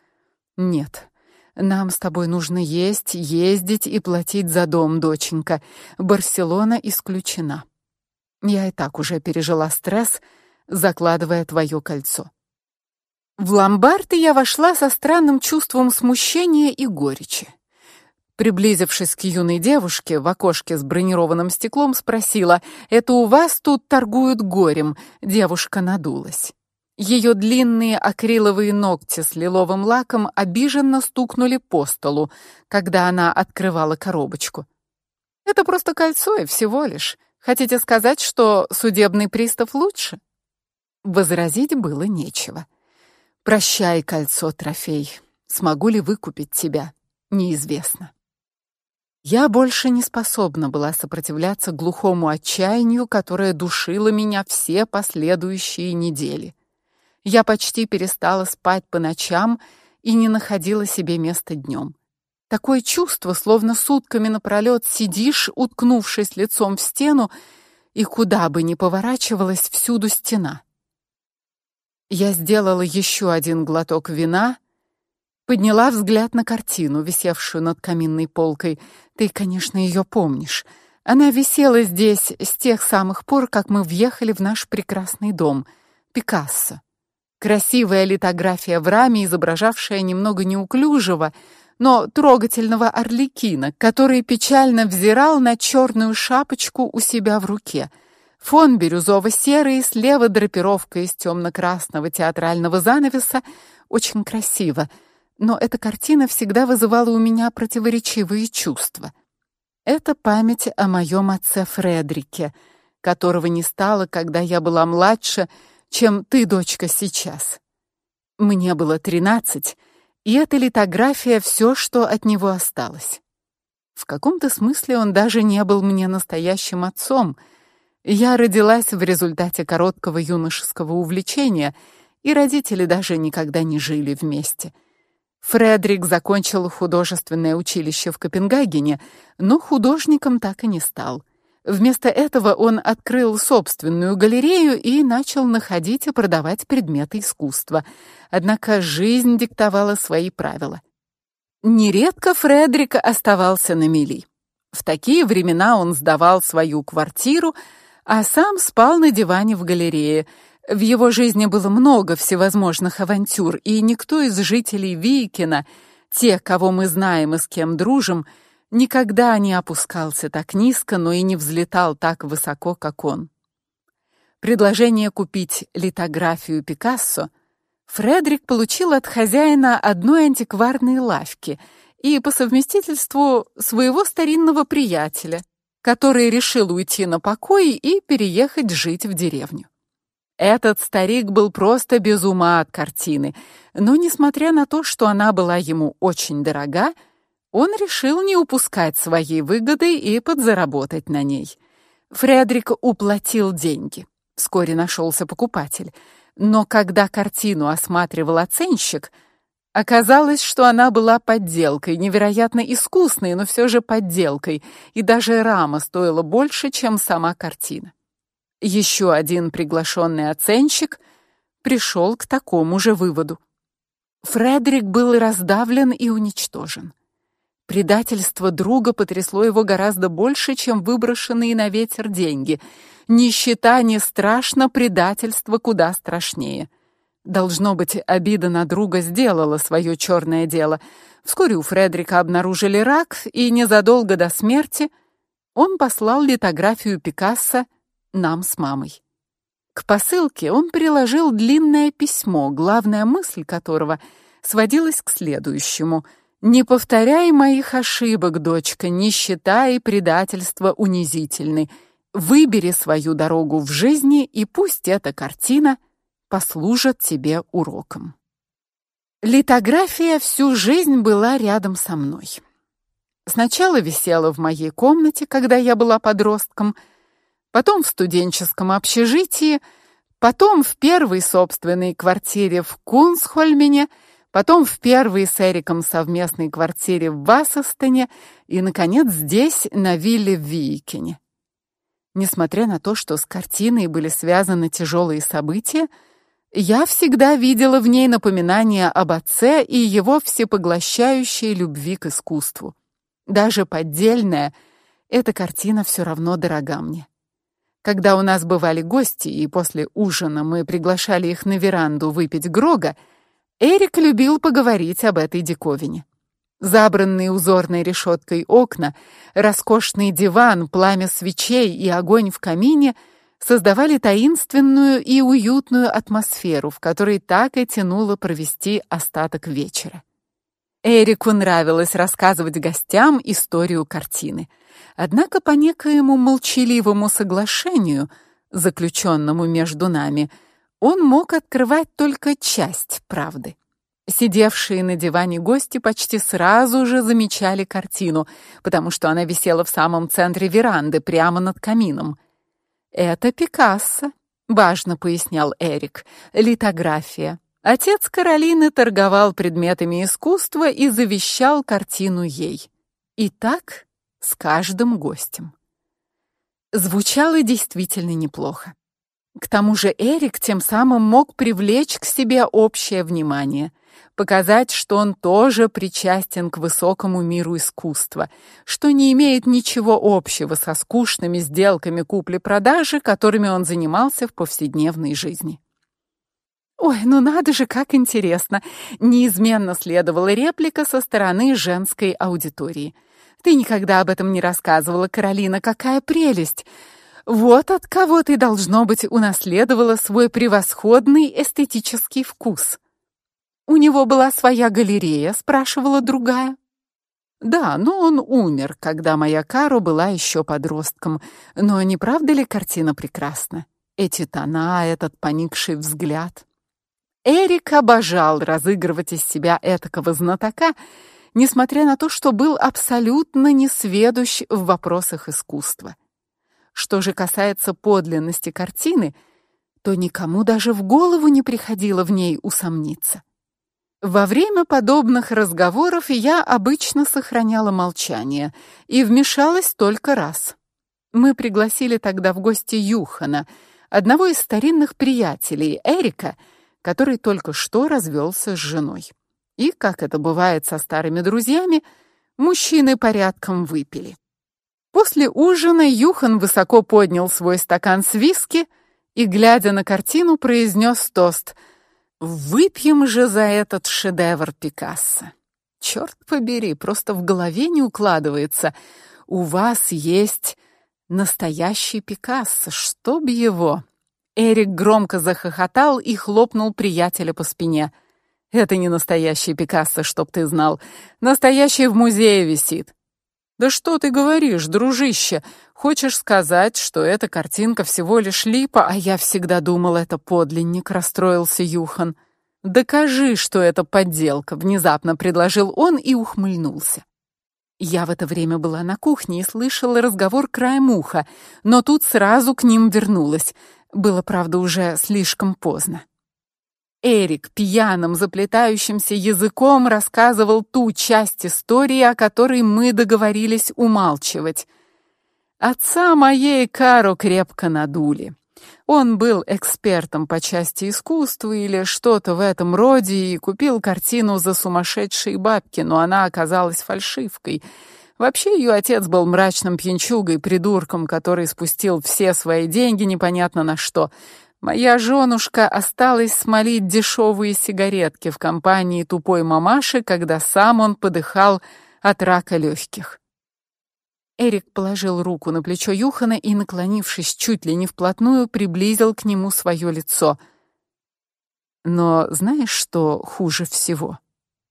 Нет. Нам с тобой нужно есть, ездить и платить за дом, доченька. Барселона исключена. Я и так уже пережила стресс, закладывая твое кольцо. В ломбард я вошла со странным чувством смущения и горечи. Приблизившись к юной девушке в окошке с бронированным стеклом, спросила: "Это у вас тут торгуют горем?" Девушка надулась. Ее длинные акриловые ногти с лиловым лаком обиженно стукнули по столу, когда она открывала коробочку. "Это просто кольцо и всего лишь", Хотите сказать, что судебный пристав лучше? Возразить было нечего. Прощай, кольцо трофей. Смогу ли выкупить тебя, неизвестно. Я больше не способна была сопротивляться глухому отчаянию, которое душило меня все последующие недели. Я почти перестала спать по ночам и не находила себе места днем. Такое чувство, словно сутками напролёт сидишь, уткнувшись лицом в стену, и куда бы ни поворачивалась, всюду стена. Я сделала еще один глоток вина Подняла взгляд на картину, висевшую над каминной полкой. Ты, конечно, ее помнишь. Она висела здесь с тех самых пор, как мы въехали в наш прекрасный дом. Пикассо. Красивая литография в раме, изображавшая немного неуклюжего, но трогательного орликина, который печально взирал на черную шапочку у себя в руке. Фон бирюзово-серый, слева драпировка из темно красного театрального занавеса, очень красиво но эта картина всегда вызывала у меня противоречивые чувства. Это память о моем отце Фредерике, которого не стало, когда я была младше, чем ты, дочка, сейчас. Мне было тринадцать, и эта литография все, что от него осталось. В каком-то смысле он даже не был мне настоящим отцом. Я родилась в результате короткого юношеского увлечения, и родители даже никогда не жили вместе. Фредерик закончил художественное училище в Копенгагене, но художником так и не стал. Вместо этого он открыл собственную галерею и начал находить и продавать предметы искусства. Однако жизнь диктовала свои правила. Нередко Фредерик оставался на мели. В такие времена он сдавал свою квартиру, а сам спал на диване в галерее, в его жизни было много всевозможных авантюр, и никто из жителей Вейкина, те, кого мы знаем и с кем дружим, никогда не опускался так низко, но и не взлетал так высоко, как он. Предложение купить литографию Пикассо Фредерик получил от хозяина одной антикварной лавки и по совместительству своего старинного приятеля, который решил уйти на покой и переехать жить в деревню. Этот старик был просто без ума от картины, но несмотря на то, что она была ему очень дорога, он решил не упускать своей выгоды и подзаработать на ней. Фредерик уплатил деньги. Вскоре нашелся покупатель. Но когда картину осматривал оценщик, оказалось, что она была подделкой, невероятно искусной, но все же подделкой, и даже рама стоила больше, чем сама картина. Еще один приглашенный оценщик пришел к такому же выводу. Фредерик был раздавлен и уничтожен. Предательство друга потрясло его гораздо больше, чем выброшенные на ветер деньги. Нищета не страшно, предательство куда страшнее. Должно быть, обида на друга сделала свое черное дело. Вскоре у Фредерика обнаружили рак, и незадолго до смерти он послал литографию Пикассо нам с мамой. К посылке он приложил длинное письмо, главная мысль которого сводилась к следующему: "Не повторяй моих ошибок, дочка, нищета и предательство унизительны. Выбери свою дорогу в жизни, и пусть эта картина послужит тебе уроком". Литография всю жизнь была рядом со мной. Сначала висела в моей комнате, когда я была подростком, потом в студенческом общежитии, потом в первой собственной квартире в Кунсхольмене, потом в первой с Эриком совместной квартире в Вассостене и наконец здесь, на вилле в Вийкене. Несмотря на то, что с картиной были связаны тяжелые события, я всегда видела в ней напоминание об отце и его всепоглощающей любви к искусству. Даже поддельная эта картина все равно дорога мне. Когда у нас бывали гости, и после ужина мы приглашали их на веранду выпить грога, Эрик любил поговорить об этой диковине. Забранные узорной решеткой окна, роскошный диван, пламя свечей и огонь в камине создавали таинственную и уютную атмосферу, в которой так и тянуло провести остаток вечера. Эрику нравилось рассказывать гостям историю картины. Однако по некоему молчаливому соглашению, заключенному между нами, он мог открывать только часть правды. Сидевшие на диване гости почти сразу же замечали картину, потому что она висела в самом центре веранды, прямо над камином. Это Пикассо, важно пояснял Эрик. Литография. Отец Каролины торговал предметами искусства и завещал картину ей. И так с каждым гостем. Звучало действительно неплохо. К тому же Эрик тем самым мог привлечь к себе общее внимание, показать, что он тоже причастен к высокому миру искусства, что не имеет ничего общего со скучными сделками купли-продажи, которыми он занимался в повседневной жизни. Ой, ну надо же, как интересно, неизменно следовала реплика со стороны женской аудитории. Ты никогда об этом не рассказывала, Каролина, какая прелесть. Вот от кого ты должно быть унаследовала свой превосходный эстетический вкус. У него была своя галерея, спрашивала другая. Да, но он умер, когда моя Каро была еще подростком. Но не правда ли картина прекрасна? Эти тона, этот поникший взгляд. Эрик обожал разыгрывать из себя этакого знатока, несмотря на то, что был абсолютно несведущ в вопросах искусства. Что же касается подлинности картины, то никому даже в голову не приходило в ней усомниться. Во время подобных разговоров я обычно сохраняла молчание и вмешалась только раз. Мы пригласили тогда в гости Юхана, одного из старинных приятелей Эрика, который только что развелся с женой. И, как это бывает со старыми друзьями, мужчины порядком выпили. После ужина Юхан высоко поднял свой стакан с виски и, глядя на картину, произнес тост: "Выпьем же за этот шедевр Пикассо". Черт побери, просто в голове не укладывается. У вас есть настоящий Пикассо, чтоб его. Эрик громко захохотал и хлопнул приятеля по спине. Это не настоящий Пикассо, чтоб ты знал. Настоящий в музее висит. Да что ты говоришь, дружище? Хочешь сказать, что эта картинка всего лишь липа, а я всегда думал, это подлинник, расстроился Юхан. Докажи, что это подделка, внезапно предложил он и ухмыльнулся. Я в это время была на кухне и слышала разговор краем уха, но тут сразу к ним вернулась. Было, правда, уже слишком поздно. Эрик пьяным заплетающимся языком рассказывал ту часть истории, о которой мы договорились умалчивать. Отца моей Кару крепко надули. Он был экспертом по части искусства или что-то в этом роде и купил картину за сумасшедшие бабки, но она оказалась фальшивкой — Вообще ее отец был мрачным пьянчугой, придурком, который спустил все свои деньги непонятно на что. Моя женушка осталась смолить дешевые сигаретки в компании тупой мамаши, когда сам он подыхал от рака легких. Эрик положил руку на плечо Юхана и, наклонившись чуть ли не вплотную, приблизил к нему свое лицо. Но знаешь, что хуже всего?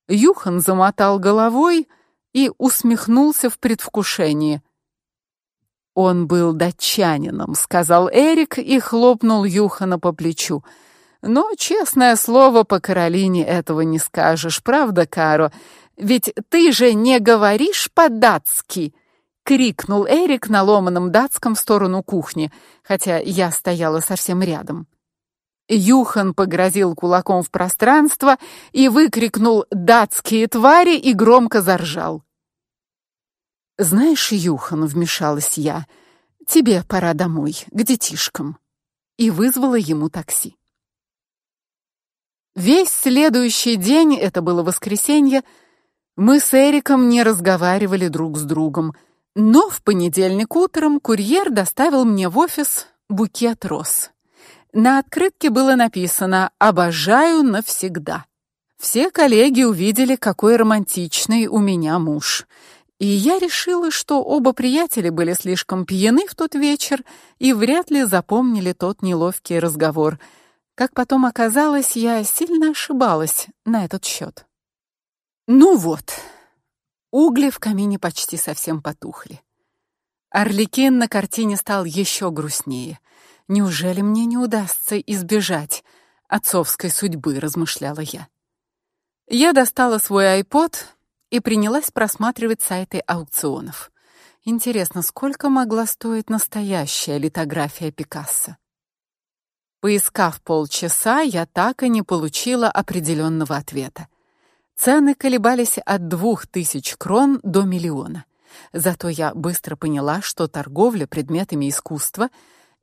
Юхан замотал головой, и усмехнулся в предвкушении. Он был датчанином, сказал Эрик и хлопнул Юхана по плечу. Но честное слово, по Каролине этого не скажешь, правда, Каро? Ведь ты же не говоришь по-датски, крикнул Эрик на ломаном датском в сторону кухни, хотя я стояла совсем рядом. Юхан погрозил кулаком в пространство и выкрикнул «Датские твари!» и громко заржал. «Знаешь, Юхан», — вмешалась я, — «тебе пора домой, к детишкам». И вызвала ему такси. Весь следующий день, это было воскресенье, мы с Эриком не разговаривали друг с другом, но в понедельник утром курьер доставил мне в офис букет роз. На открытке было написано «Обожаю навсегда». Все коллеги увидели, какой романтичный у меня муж. И я решила, что оба приятеля были слишком пьяны в тот вечер и вряд ли запомнили тот неловкий разговор. Как потом оказалось, я сильно ошибалась на этот счет. Ну вот. Угли в камине почти совсем потухли. Орликин на картине стал еще грустнее. Неужели мне не удастся избежать отцовской судьбы, размышляла я. Я достала свой iPod и принялась просматривать сайты аукционов. Интересно, сколько могла стоить настоящая литография Пикассо? Поискав полчаса, я так и не получила определенного ответа. Цены колебались от двух тысяч крон до миллиона. Зато я быстро поняла, что торговля предметами искусства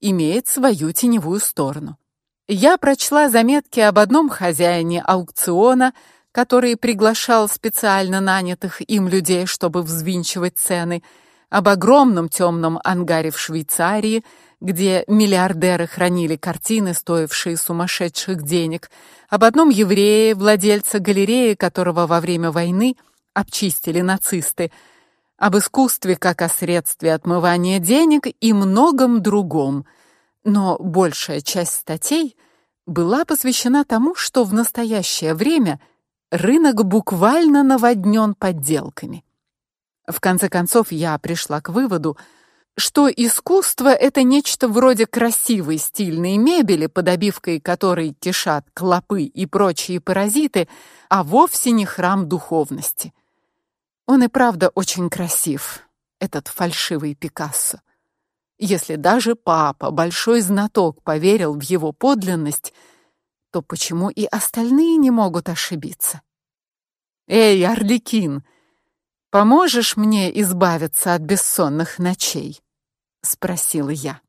имеет свою теневую сторону. Я прочла заметки об одном хозяине аукциона, который приглашал специально нанятых им людей, чтобы взвинчивать цены, об огромном темном ангаре в Швейцарии, где миллиардеры хранили картины, стоившие сумасшедших денег, об одном еврее, владельце галереи, которого во время войны обчистили нацисты, об искусстве как о средстве отмывания денег и многом другом. Но большая часть статей была посвящена тому, что в настоящее время рынок буквально наводнен подделками. В конце концов я пришла к выводу, что искусство это нечто вроде красивой стильной мебели, под обивкой которой кишат клопы и прочие паразиты, а вовсе не храм духовности. Он и правда очень красив, этот фальшивый Пикассо. Если даже папа, большой знаток, поверил в его подлинность, то почему и остальные не могут ошибиться? Эй, Орликин, поможешь мне избавиться от бессонных ночей? спросила я.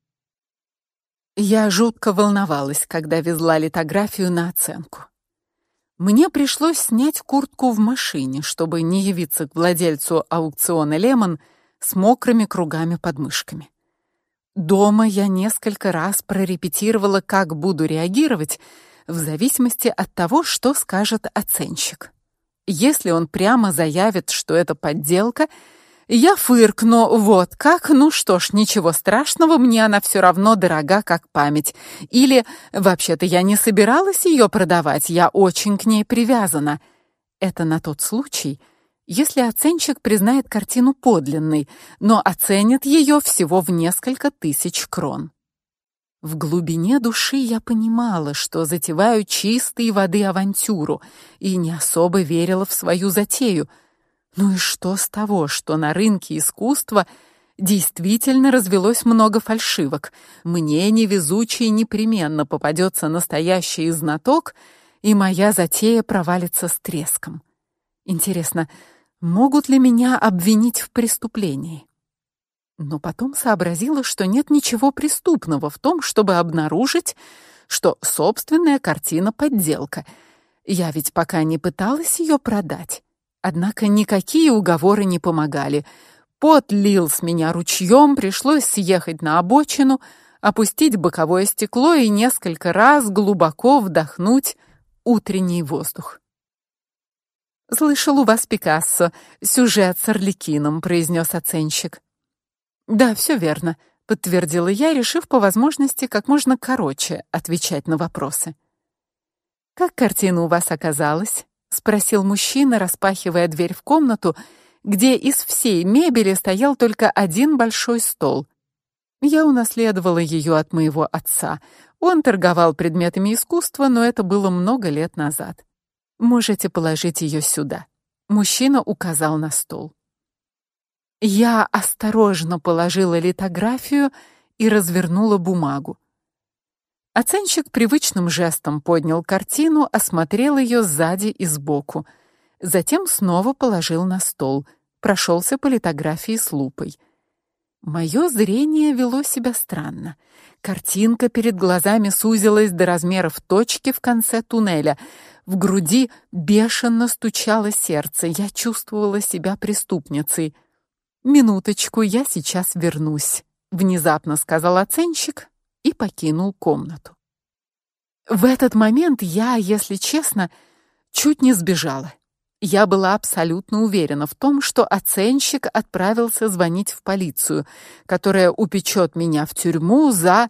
Я жутко волновалась, когда везла литографию на оценку. Мне пришлось снять куртку в машине, чтобы не явиться к владельцу аукциона Лемон с мокрыми кругами под мышками. Дома я несколько раз прорепетировала, как буду реагировать в зависимости от того, что скажет оценщик. Если он прямо заявит, что это подделка, я фыркну, вот как, ну что ж, ничего страшного, мне она все равно дорога, как память. Или, вообще-то я не собиралась ее продавать, я очень к ней привязана. Это на тот случай, если оценщик признает картину подлинной, но оценит ее всего в несколько тысяч крон. В глубине души я понимала, что затеваю чистой воды авантюру, и не особо верила в свою затею — ну и что с того, что на рынке искусства действительно развелось много фальшивок? Мне невезучий непременно попадется настоящий знаток, и моя затея провалится с треском. Интересно, могут ли меня обвинить в преступлении? Но потом сообразила, что нет ничего преступного в том, чтобы обнаружить, что собственная картина подделка. Я ведь пока не пыталась ее продать. Однако никакие уговоры не помогали. Пот лил с меня ручьем, пришлось съехать на обочину, опустить боковое стекло и несколько раз глубоко вдохнуть утренний воздух. Слышал у вас Пикассо, сюжет с Орликином, произнес оценщик. Да, все верно, подтвердила я, решив по возможности как можно короче отвечать на вопросы. Как картина у вас оказалась? спросил мужчина, распахивая дверь в комнату, где из всей мебели стоял только один большой стол. Я унаследовала ее от моего отца. Он торговал предметами искусства, но это было много лет назад. Можете положить ее сюда. Мужчина указал на стол. Я осторожно положила литографию и развернула бумагу. Оценщик привычным жестом поднял картину, осмотрел ее сзади и сбоку, затем снова положил на стол, прошелся по литографии с лупой. Мое зрение вело себя странно. Картинка перед глазами сузилась до размеров точки в конце туннеля. В груди бешено стучало сердце. Я чувствовала себя преступницей. Минуточку, я сейчас вернусь, внезапно сказал оценщик, и покинул комнату. В этот момент я, если честно, чуть не сбежала. Я была абсолютно уверена в том, что оценщик отправился звонить в полицию, которая упечет меня в тюрьму за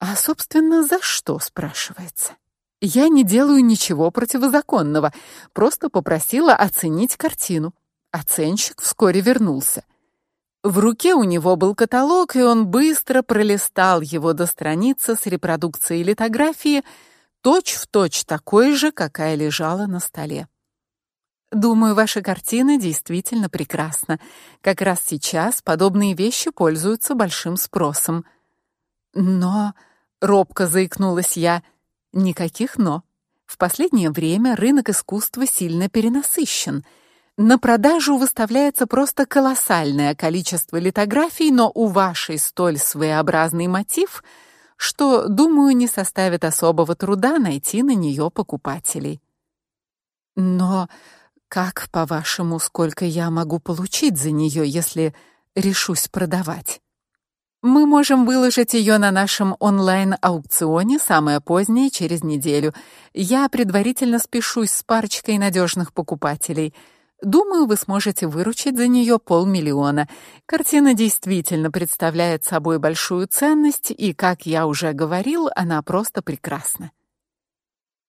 А собственно, за что, спрашивается? Я не делаю ничего противозаконного, просто попросила оценить картину. Оценщик вскоре вернулся. В руке у него был каталог, и он быстро пролистал его до страницы с репродукцией литографии, точь-в-точь точь такой же, какая лежала на столе. Думаю, ваша картина действительно прекрасна. Как раз сейчас подобные вещи пользуются большим спросом. Но робко заикнулась я. Никаких но. В последнее время рынок искусства сильно перенасыщен. На продажу выставляется просто колоссальное количество литографий, но у вашей столь своеобразный мотив, что, думаю, не составит особого труда найти на нее покупателей. Но как, по-вашему, сколько я могу получить за нее, если решусь продавать? Мы можем выложить ее на нашем онлайн-аукционе самое позднее через неделю. Я предварительно спешусь с парочкой надежных покупателей — Думаю, вы сможете выручить за нее полмиллиона. Картина действительно представляет собой большую ценность, и, как я уже говорил, она просто прекрасна.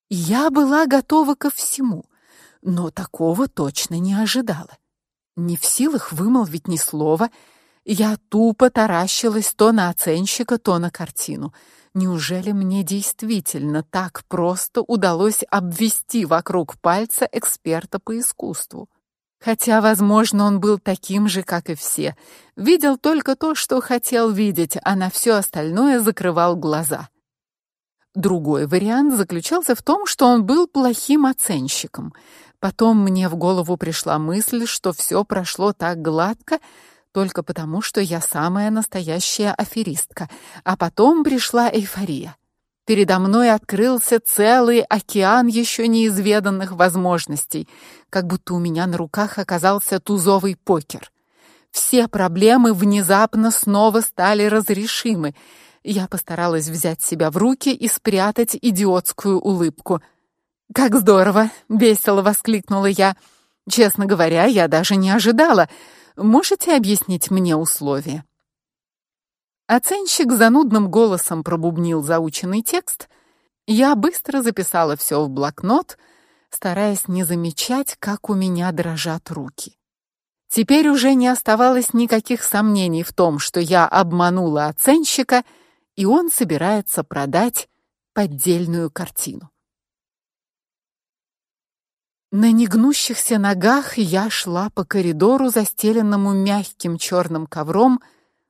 Я была готова ко всему, но такого точно не ожидала. Не в силах вымолвить ни слова, я тупо таращилась то на оценщика, то на картину. Неужели мне действительно так просто удалось обвести вокруг пальца эксперта по искусству? Хотя, возможно, он был таким же, как и все. Видел только то, что хотел видеть, а на все остальное закрывал глаза. Другой вариант заключался в том, что он был плохим оценщиком. Потом мне в голову пришла мысль, что все прошло так гладко только потому, что я самая настоящая аферистка. А потом пришла эйфория. Передо мной открылся целый океан еще неизведанных возможностей, как будто у меня на руках оказался тузовый покер. Все проблемы внезапно снова стали разрешимы. Я постаралась взять себя в руки и спрятать идиотскую улыбку. Как здорово, весело воскликнула я. Честно говоря, я даже не ожидала. Можете объяснить мне условия? Оценщик занудным голосом пробубнил заученный текст. Я быстро записала все в блокнот, стараясь не замечать, как у меня дрожат руки. Теперь уже не оставалось никаких сомнений в том, что я обманула оценщика, и он собирается продать поддельную картину. На негнущихся ногах я шла по коридору, застеленному мягким черным ковром,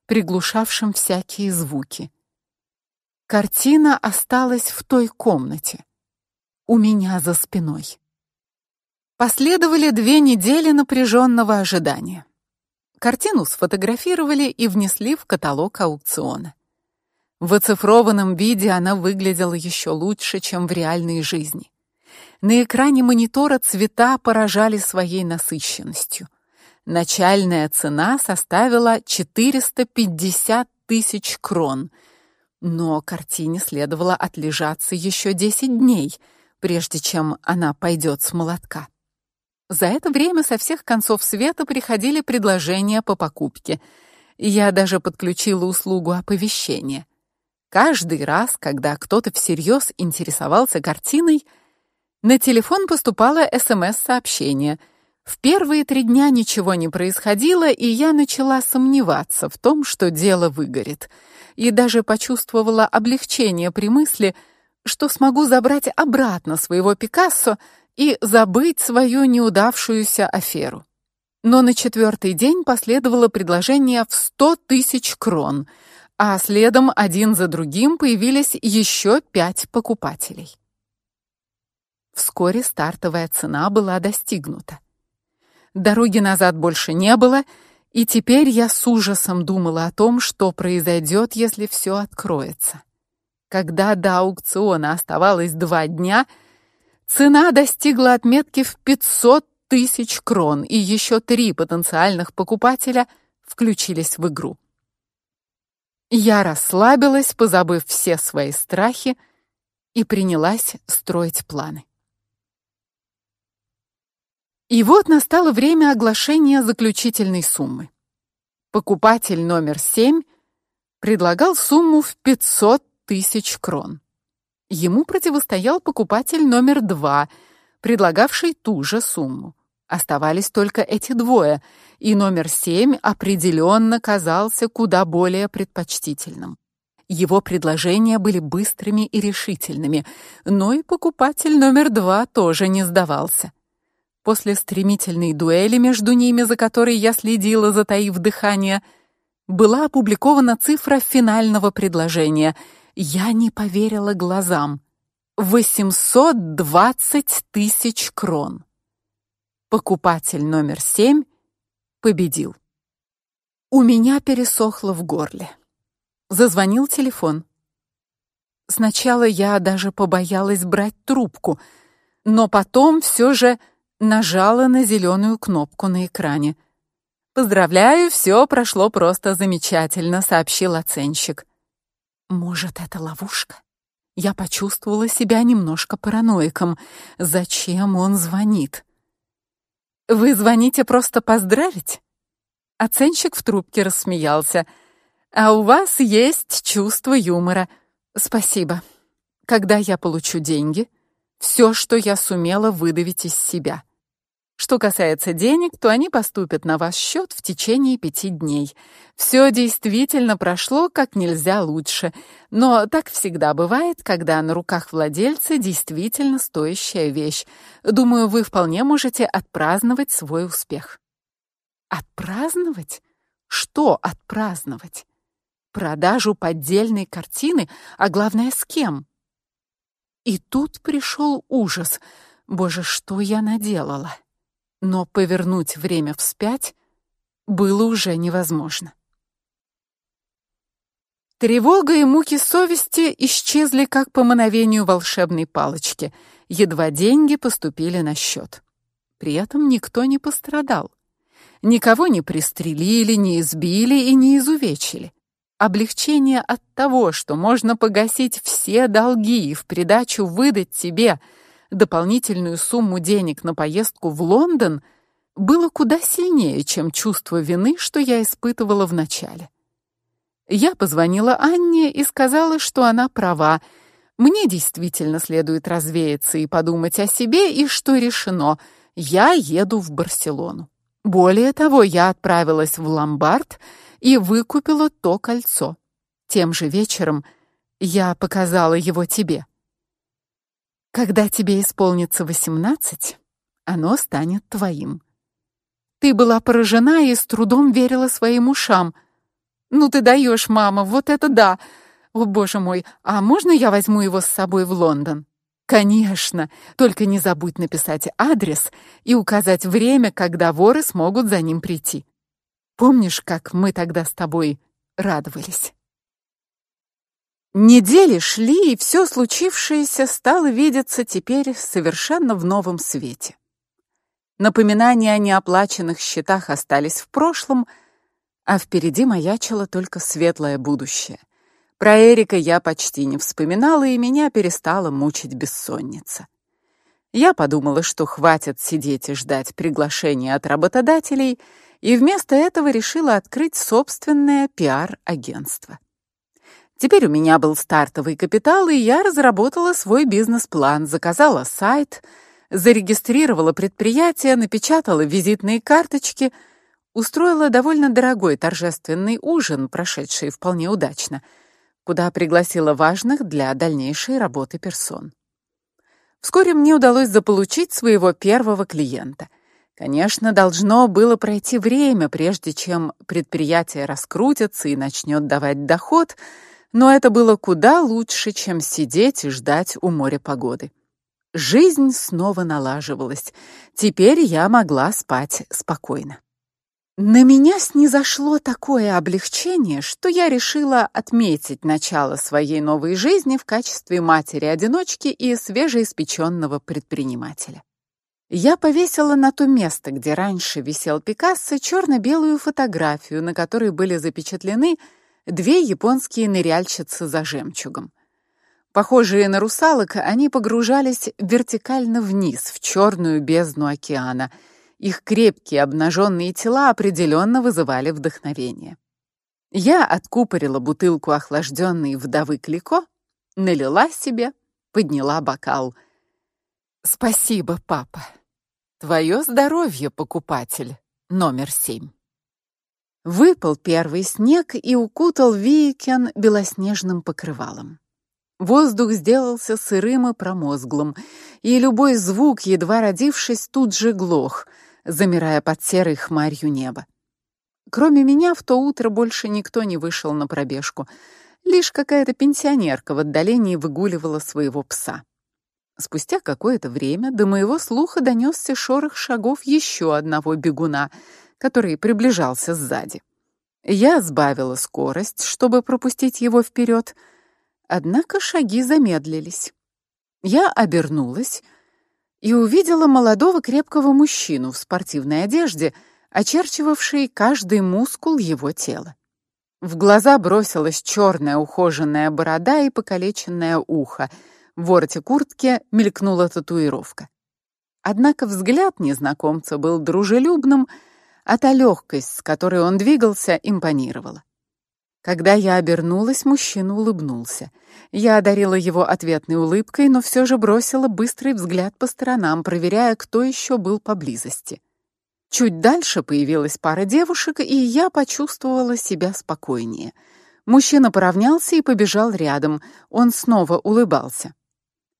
приглушавшим всякие звуки. Картина осталась в той комнате, у меня за спиной. Последовали две недели напряженного ожидания. Картину сфотографировали и внесли в каталог аукциона. В оцифрованном виде она выглядела еще лучше, чем в реальной жизни. На экране монитора цвета поражали своей насыщенностью. Начальная цена составила 450 тысяч крон, но картине следовало отлежаться еще 10 дней, прежде чем она пойдет с молотка. За это время со всех концов света приходили предложения по покупке. Я даже подключила услугу оповещения. Каждый раз, когда кто-то всерьез интересовался картиной, на телефон поступало СМС-сообщение — в первые три дня ничего не происходило, и я начала сомневаться в том, что дело выгорит, и даже почувствовала облегчение при мысли, что смогу забрать обратно своего Пикассо и забыть свою неудавшуюся аферу. Но на четвертый день последовало предложение в сто тысяч крон, а следом один за другим появились еще пять покупателей. Вскоре стартовая цена была достигнута. Дороги назад больше не было, и теперь я с ужасом думала о том, что произойдет, если все откроется. Когда до аукциона оставалось два дня, цена достигла отметки в 500 тысяч крон, и еще три потенциальных покупателя включились в игру. Я расслабилась, позабыв все свои страхи, и принялась строить планы. И вот настало время оглашения заключительной суммы. Покупатель номер семь предлагал сумму в 500 тысяч крон. Ему противостоял покупатель номер два, предлагавший ту же сумму. Оставались только эти двое, и номер семь определенно казался куда более предпочтительным. Его предложения были быстрыми и решительными, но и покупатель номер два тоже не сдавался. После стремительной дуэли между ними, за которой я следила, затаив дыхание, была опубликована цифра финального предложения. Я не поверила глазам. 820 тысяч крон. Покупатель номер семь победил. У меня пересохло в горле. Зазвонил телефон. Сначала я даже побоялась брать трубку, но потом все же нажала на зеленую кнопку на экране. Поздравляю, все прошло просто замечательно, сообщил оценщик. Может, это ловушка? Я почувствовала себя немножко параноиком. Зачем он звонит? Вы звоните просто поздравить? Оценщик в трубке рассмеялся. А у вас есть чувство юмора. Спасибо. Когда я получу деньги, все, что я сумела выдавить из себя. Что касается денег, то они поступят на ваш счет в течение пяти дней. Все действительно прошло как нельзя лучше, но так всегда бывает, когда на руках владельца действительно стоящая вещь. Думаю, вы вполне можете отпраздновать свой успех. Отпраздновать? Что отпраздновать? продажу поддельной картины, а главное, с кем. И тут пришел ужас. Боже, что я наделала? Но повернуть время вспять было уже невозможно. Тревога и муки совести исчезли как по мановению волшебной палочки. Едва деньги поступили на счет. При этом никто не пострадал. Никого не пристрелили, не избили и не изувечили. Облегчение от того, что можно погасить все долги и в придачу выдать тебе дополнительную сумму денег на поездку в Лондон, было куда сильнее, чем чувство вины, что я испытывала в начале. Я позвонила Анне и сказала, что она права. Мне действительно следует развеяться и подумать о себе, и что решено: я еду в Барселону. Более того, я отправилась в ломбард и выкупила то кольцо. Тем же вечером я показала его тебе. Когда тебе исполнится восемнадцать, оно станет твоим. Ты была поражена и с трудом верила своим ушам. Ну ты даешь, мама, вот это да. О, боже мой, а можно я возьму его с собой в Лондон? Конечно, только не забудь написать адрес и указать время, когда воры смогут за ним прийти. Помнишь, как мы тогда с тобой радовались? Недели шли, и все случившееся стало видеться теперь совершенно в новом свете. Напоминания о неоплаченных счетах остались в прошлом, а впереди маячило только светлое будущее. Про Эрика я почти не вспоминала, и меня перестала мучить бессонница. Я подумала, что хватит сидеть и ждать приглашения от работодателей — и вместо этого решила открыть собственное пиар-агентство. Теперь у меня был стартовый капитал, и я разработала свой бизнес-план, заказала сайт, зарегистрировала предприятие, напечатала визитные карточки, устроила довольно дорогой торжественный ужин, прошедший вполне удачно, куда пригласила важных для дальнейшей работы персон. Вскоре мне удалось заполучить своего первого клиента. Конечно, должно было пройти время, прежде чем предприятие раскрутится и начнет давать доход, но это было куда лучше, чем сидеть и ждать у моря погоды. Жизнь снова налаживалась. Теперь я могла спать спокойно. На меня снизошло такое облегчение, что я решила отметить начало своей новой жизни в качестве матери-одиночки и свежеиспеченного предпринимателя. Я повесила на то место, где раньше висел Пикассо, черно белую фотографию, на которой были запечатлены две японские ныряльщицы за жемчугом. Похожие на русалок, они погружались вертикально вниз в черную бездну океана. Их крепкие обнаженные тела определенно вызывали вдохновение. Я откупорила бутылку охлажденной вдовы Клико, налила себе подняла бокал. Спасибо, папа. Твое здоровье, покупатель. Номер семь. Выпал первый снег и укутал Викен белоснежным покрывалом. Воздух сделался сырым и промозглым, и любой звук, едва родившись, тут же глох, замирая под серой хмарью неба. Кроме меня в то утро больше никто не вышел на пробежку. Лишь какая-то пенсионерка в отдалении выгуливала своего пса. Спустя какое-то время до моего слуха донесся шорох шагов еще одного бегуна, который приближался сзади. Я сбавила скорость, чтобы пропустить его вперед, однако шаги замедлились. Я обернулась и увидела молодого крепкого мужчину в спортивной одежде, очерчивавший каждый мускул его тела. В глаза бросилась черная ухоженная борода и покалеченное ухо — в вороте куртки мелькнула татуировка. Однако взгляд незнакомца был дружелюбным, а та легкость, с которой он двигался, импонировала. Когда я обернулась, мужчина улыбнулся. Я одарила его ответной улыбкой, но все же бросила быстрый взгляд по сторонам, проверяя, кто еще был поблизости. Чуть дальше появилась пара девушек, и я почувствовала себя спокойнее. Мужчина поравнялся и побежал рядом. Он снова улыбался.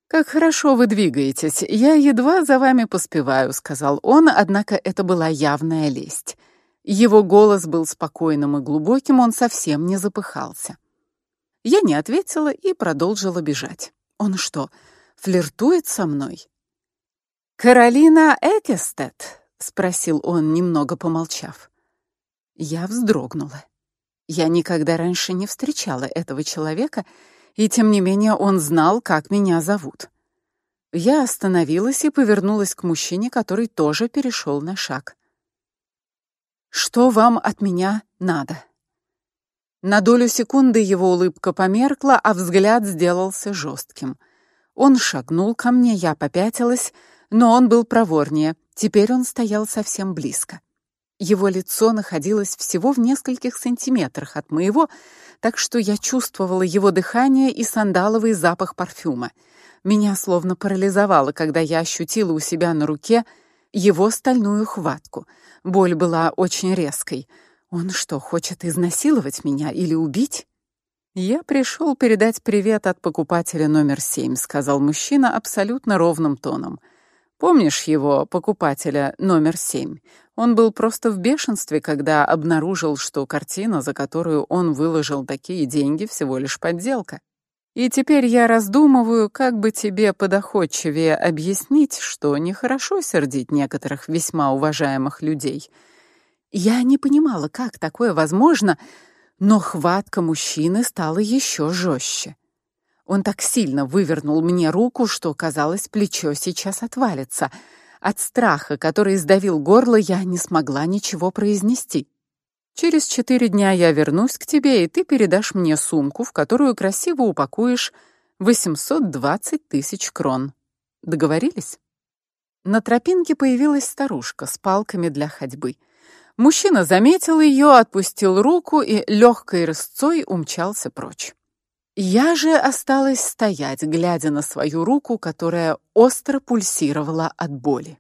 Как хорошо вы двигаетесь. Я едва за вами поспеваю, сказал он, однако это была явная лесть. Его голос был спокойным и глубоким, он совсем не запыхался. Я не ответила и продолжила бежать. Он что, флиртует со мной? Каролина Экестет, спросил он, немного помолчав. Я вздрогнула. Я никогда раньше не встречала этого человека и тем не менее он знал, как меня зовут. Я остановилась и повернулась к мужчине, который тоже перешел на шаг. Что вам от меня надо? На долю секунды его улыбка померкла, а взгляд сделался жестким. Он шагнул ко мне, я попятилась, но он был проворнее. Теперь он стоял совсем близко. Его лицо находилось всего в нескольких сантиметрах от моего, так что я чувствовала его дыхание и сандаловый запах парфюма. Меня словно парализовало, когда я ощутила у себя на руке его стальную хватку. Боль была очень резкой. Он что, хочет изнасиловать меня или убить? Я пришел передать привет от покупателя номер семь, сказал мужчина абсолютно ровным тоном. Помнишь его, покупателя номер семь? Он был просто в бешенстве, когда обнаружил, что картина, за которую он выложил такие деньги, всего лишь подделка. И теперь я раздумываю, как бы тебе подоходчивее объяснить, что нехорошо сердить некоторых весьма уважаемых людей. Я не понимала, как такое возможно, но хватка мужчины стала еще жестче. Он так сильно вывернул мне руку, что казалось, плечо сейчас отвалится. От страха, который сдавил горло, я не смогла ничего произнести. Через четыре дня я вернусь к тебе, и ты передашь мне сумку, в которую красиво упакуешь 820 тысяч крон. Договорились? На тропинке появилась старушка с палками для ходьбы. Мужчина заметил ее, отпустил руку и легкой рысцой умчался прочь. Я же осталась стоять, глядя на свою руку, которая остро пульсировала от боли.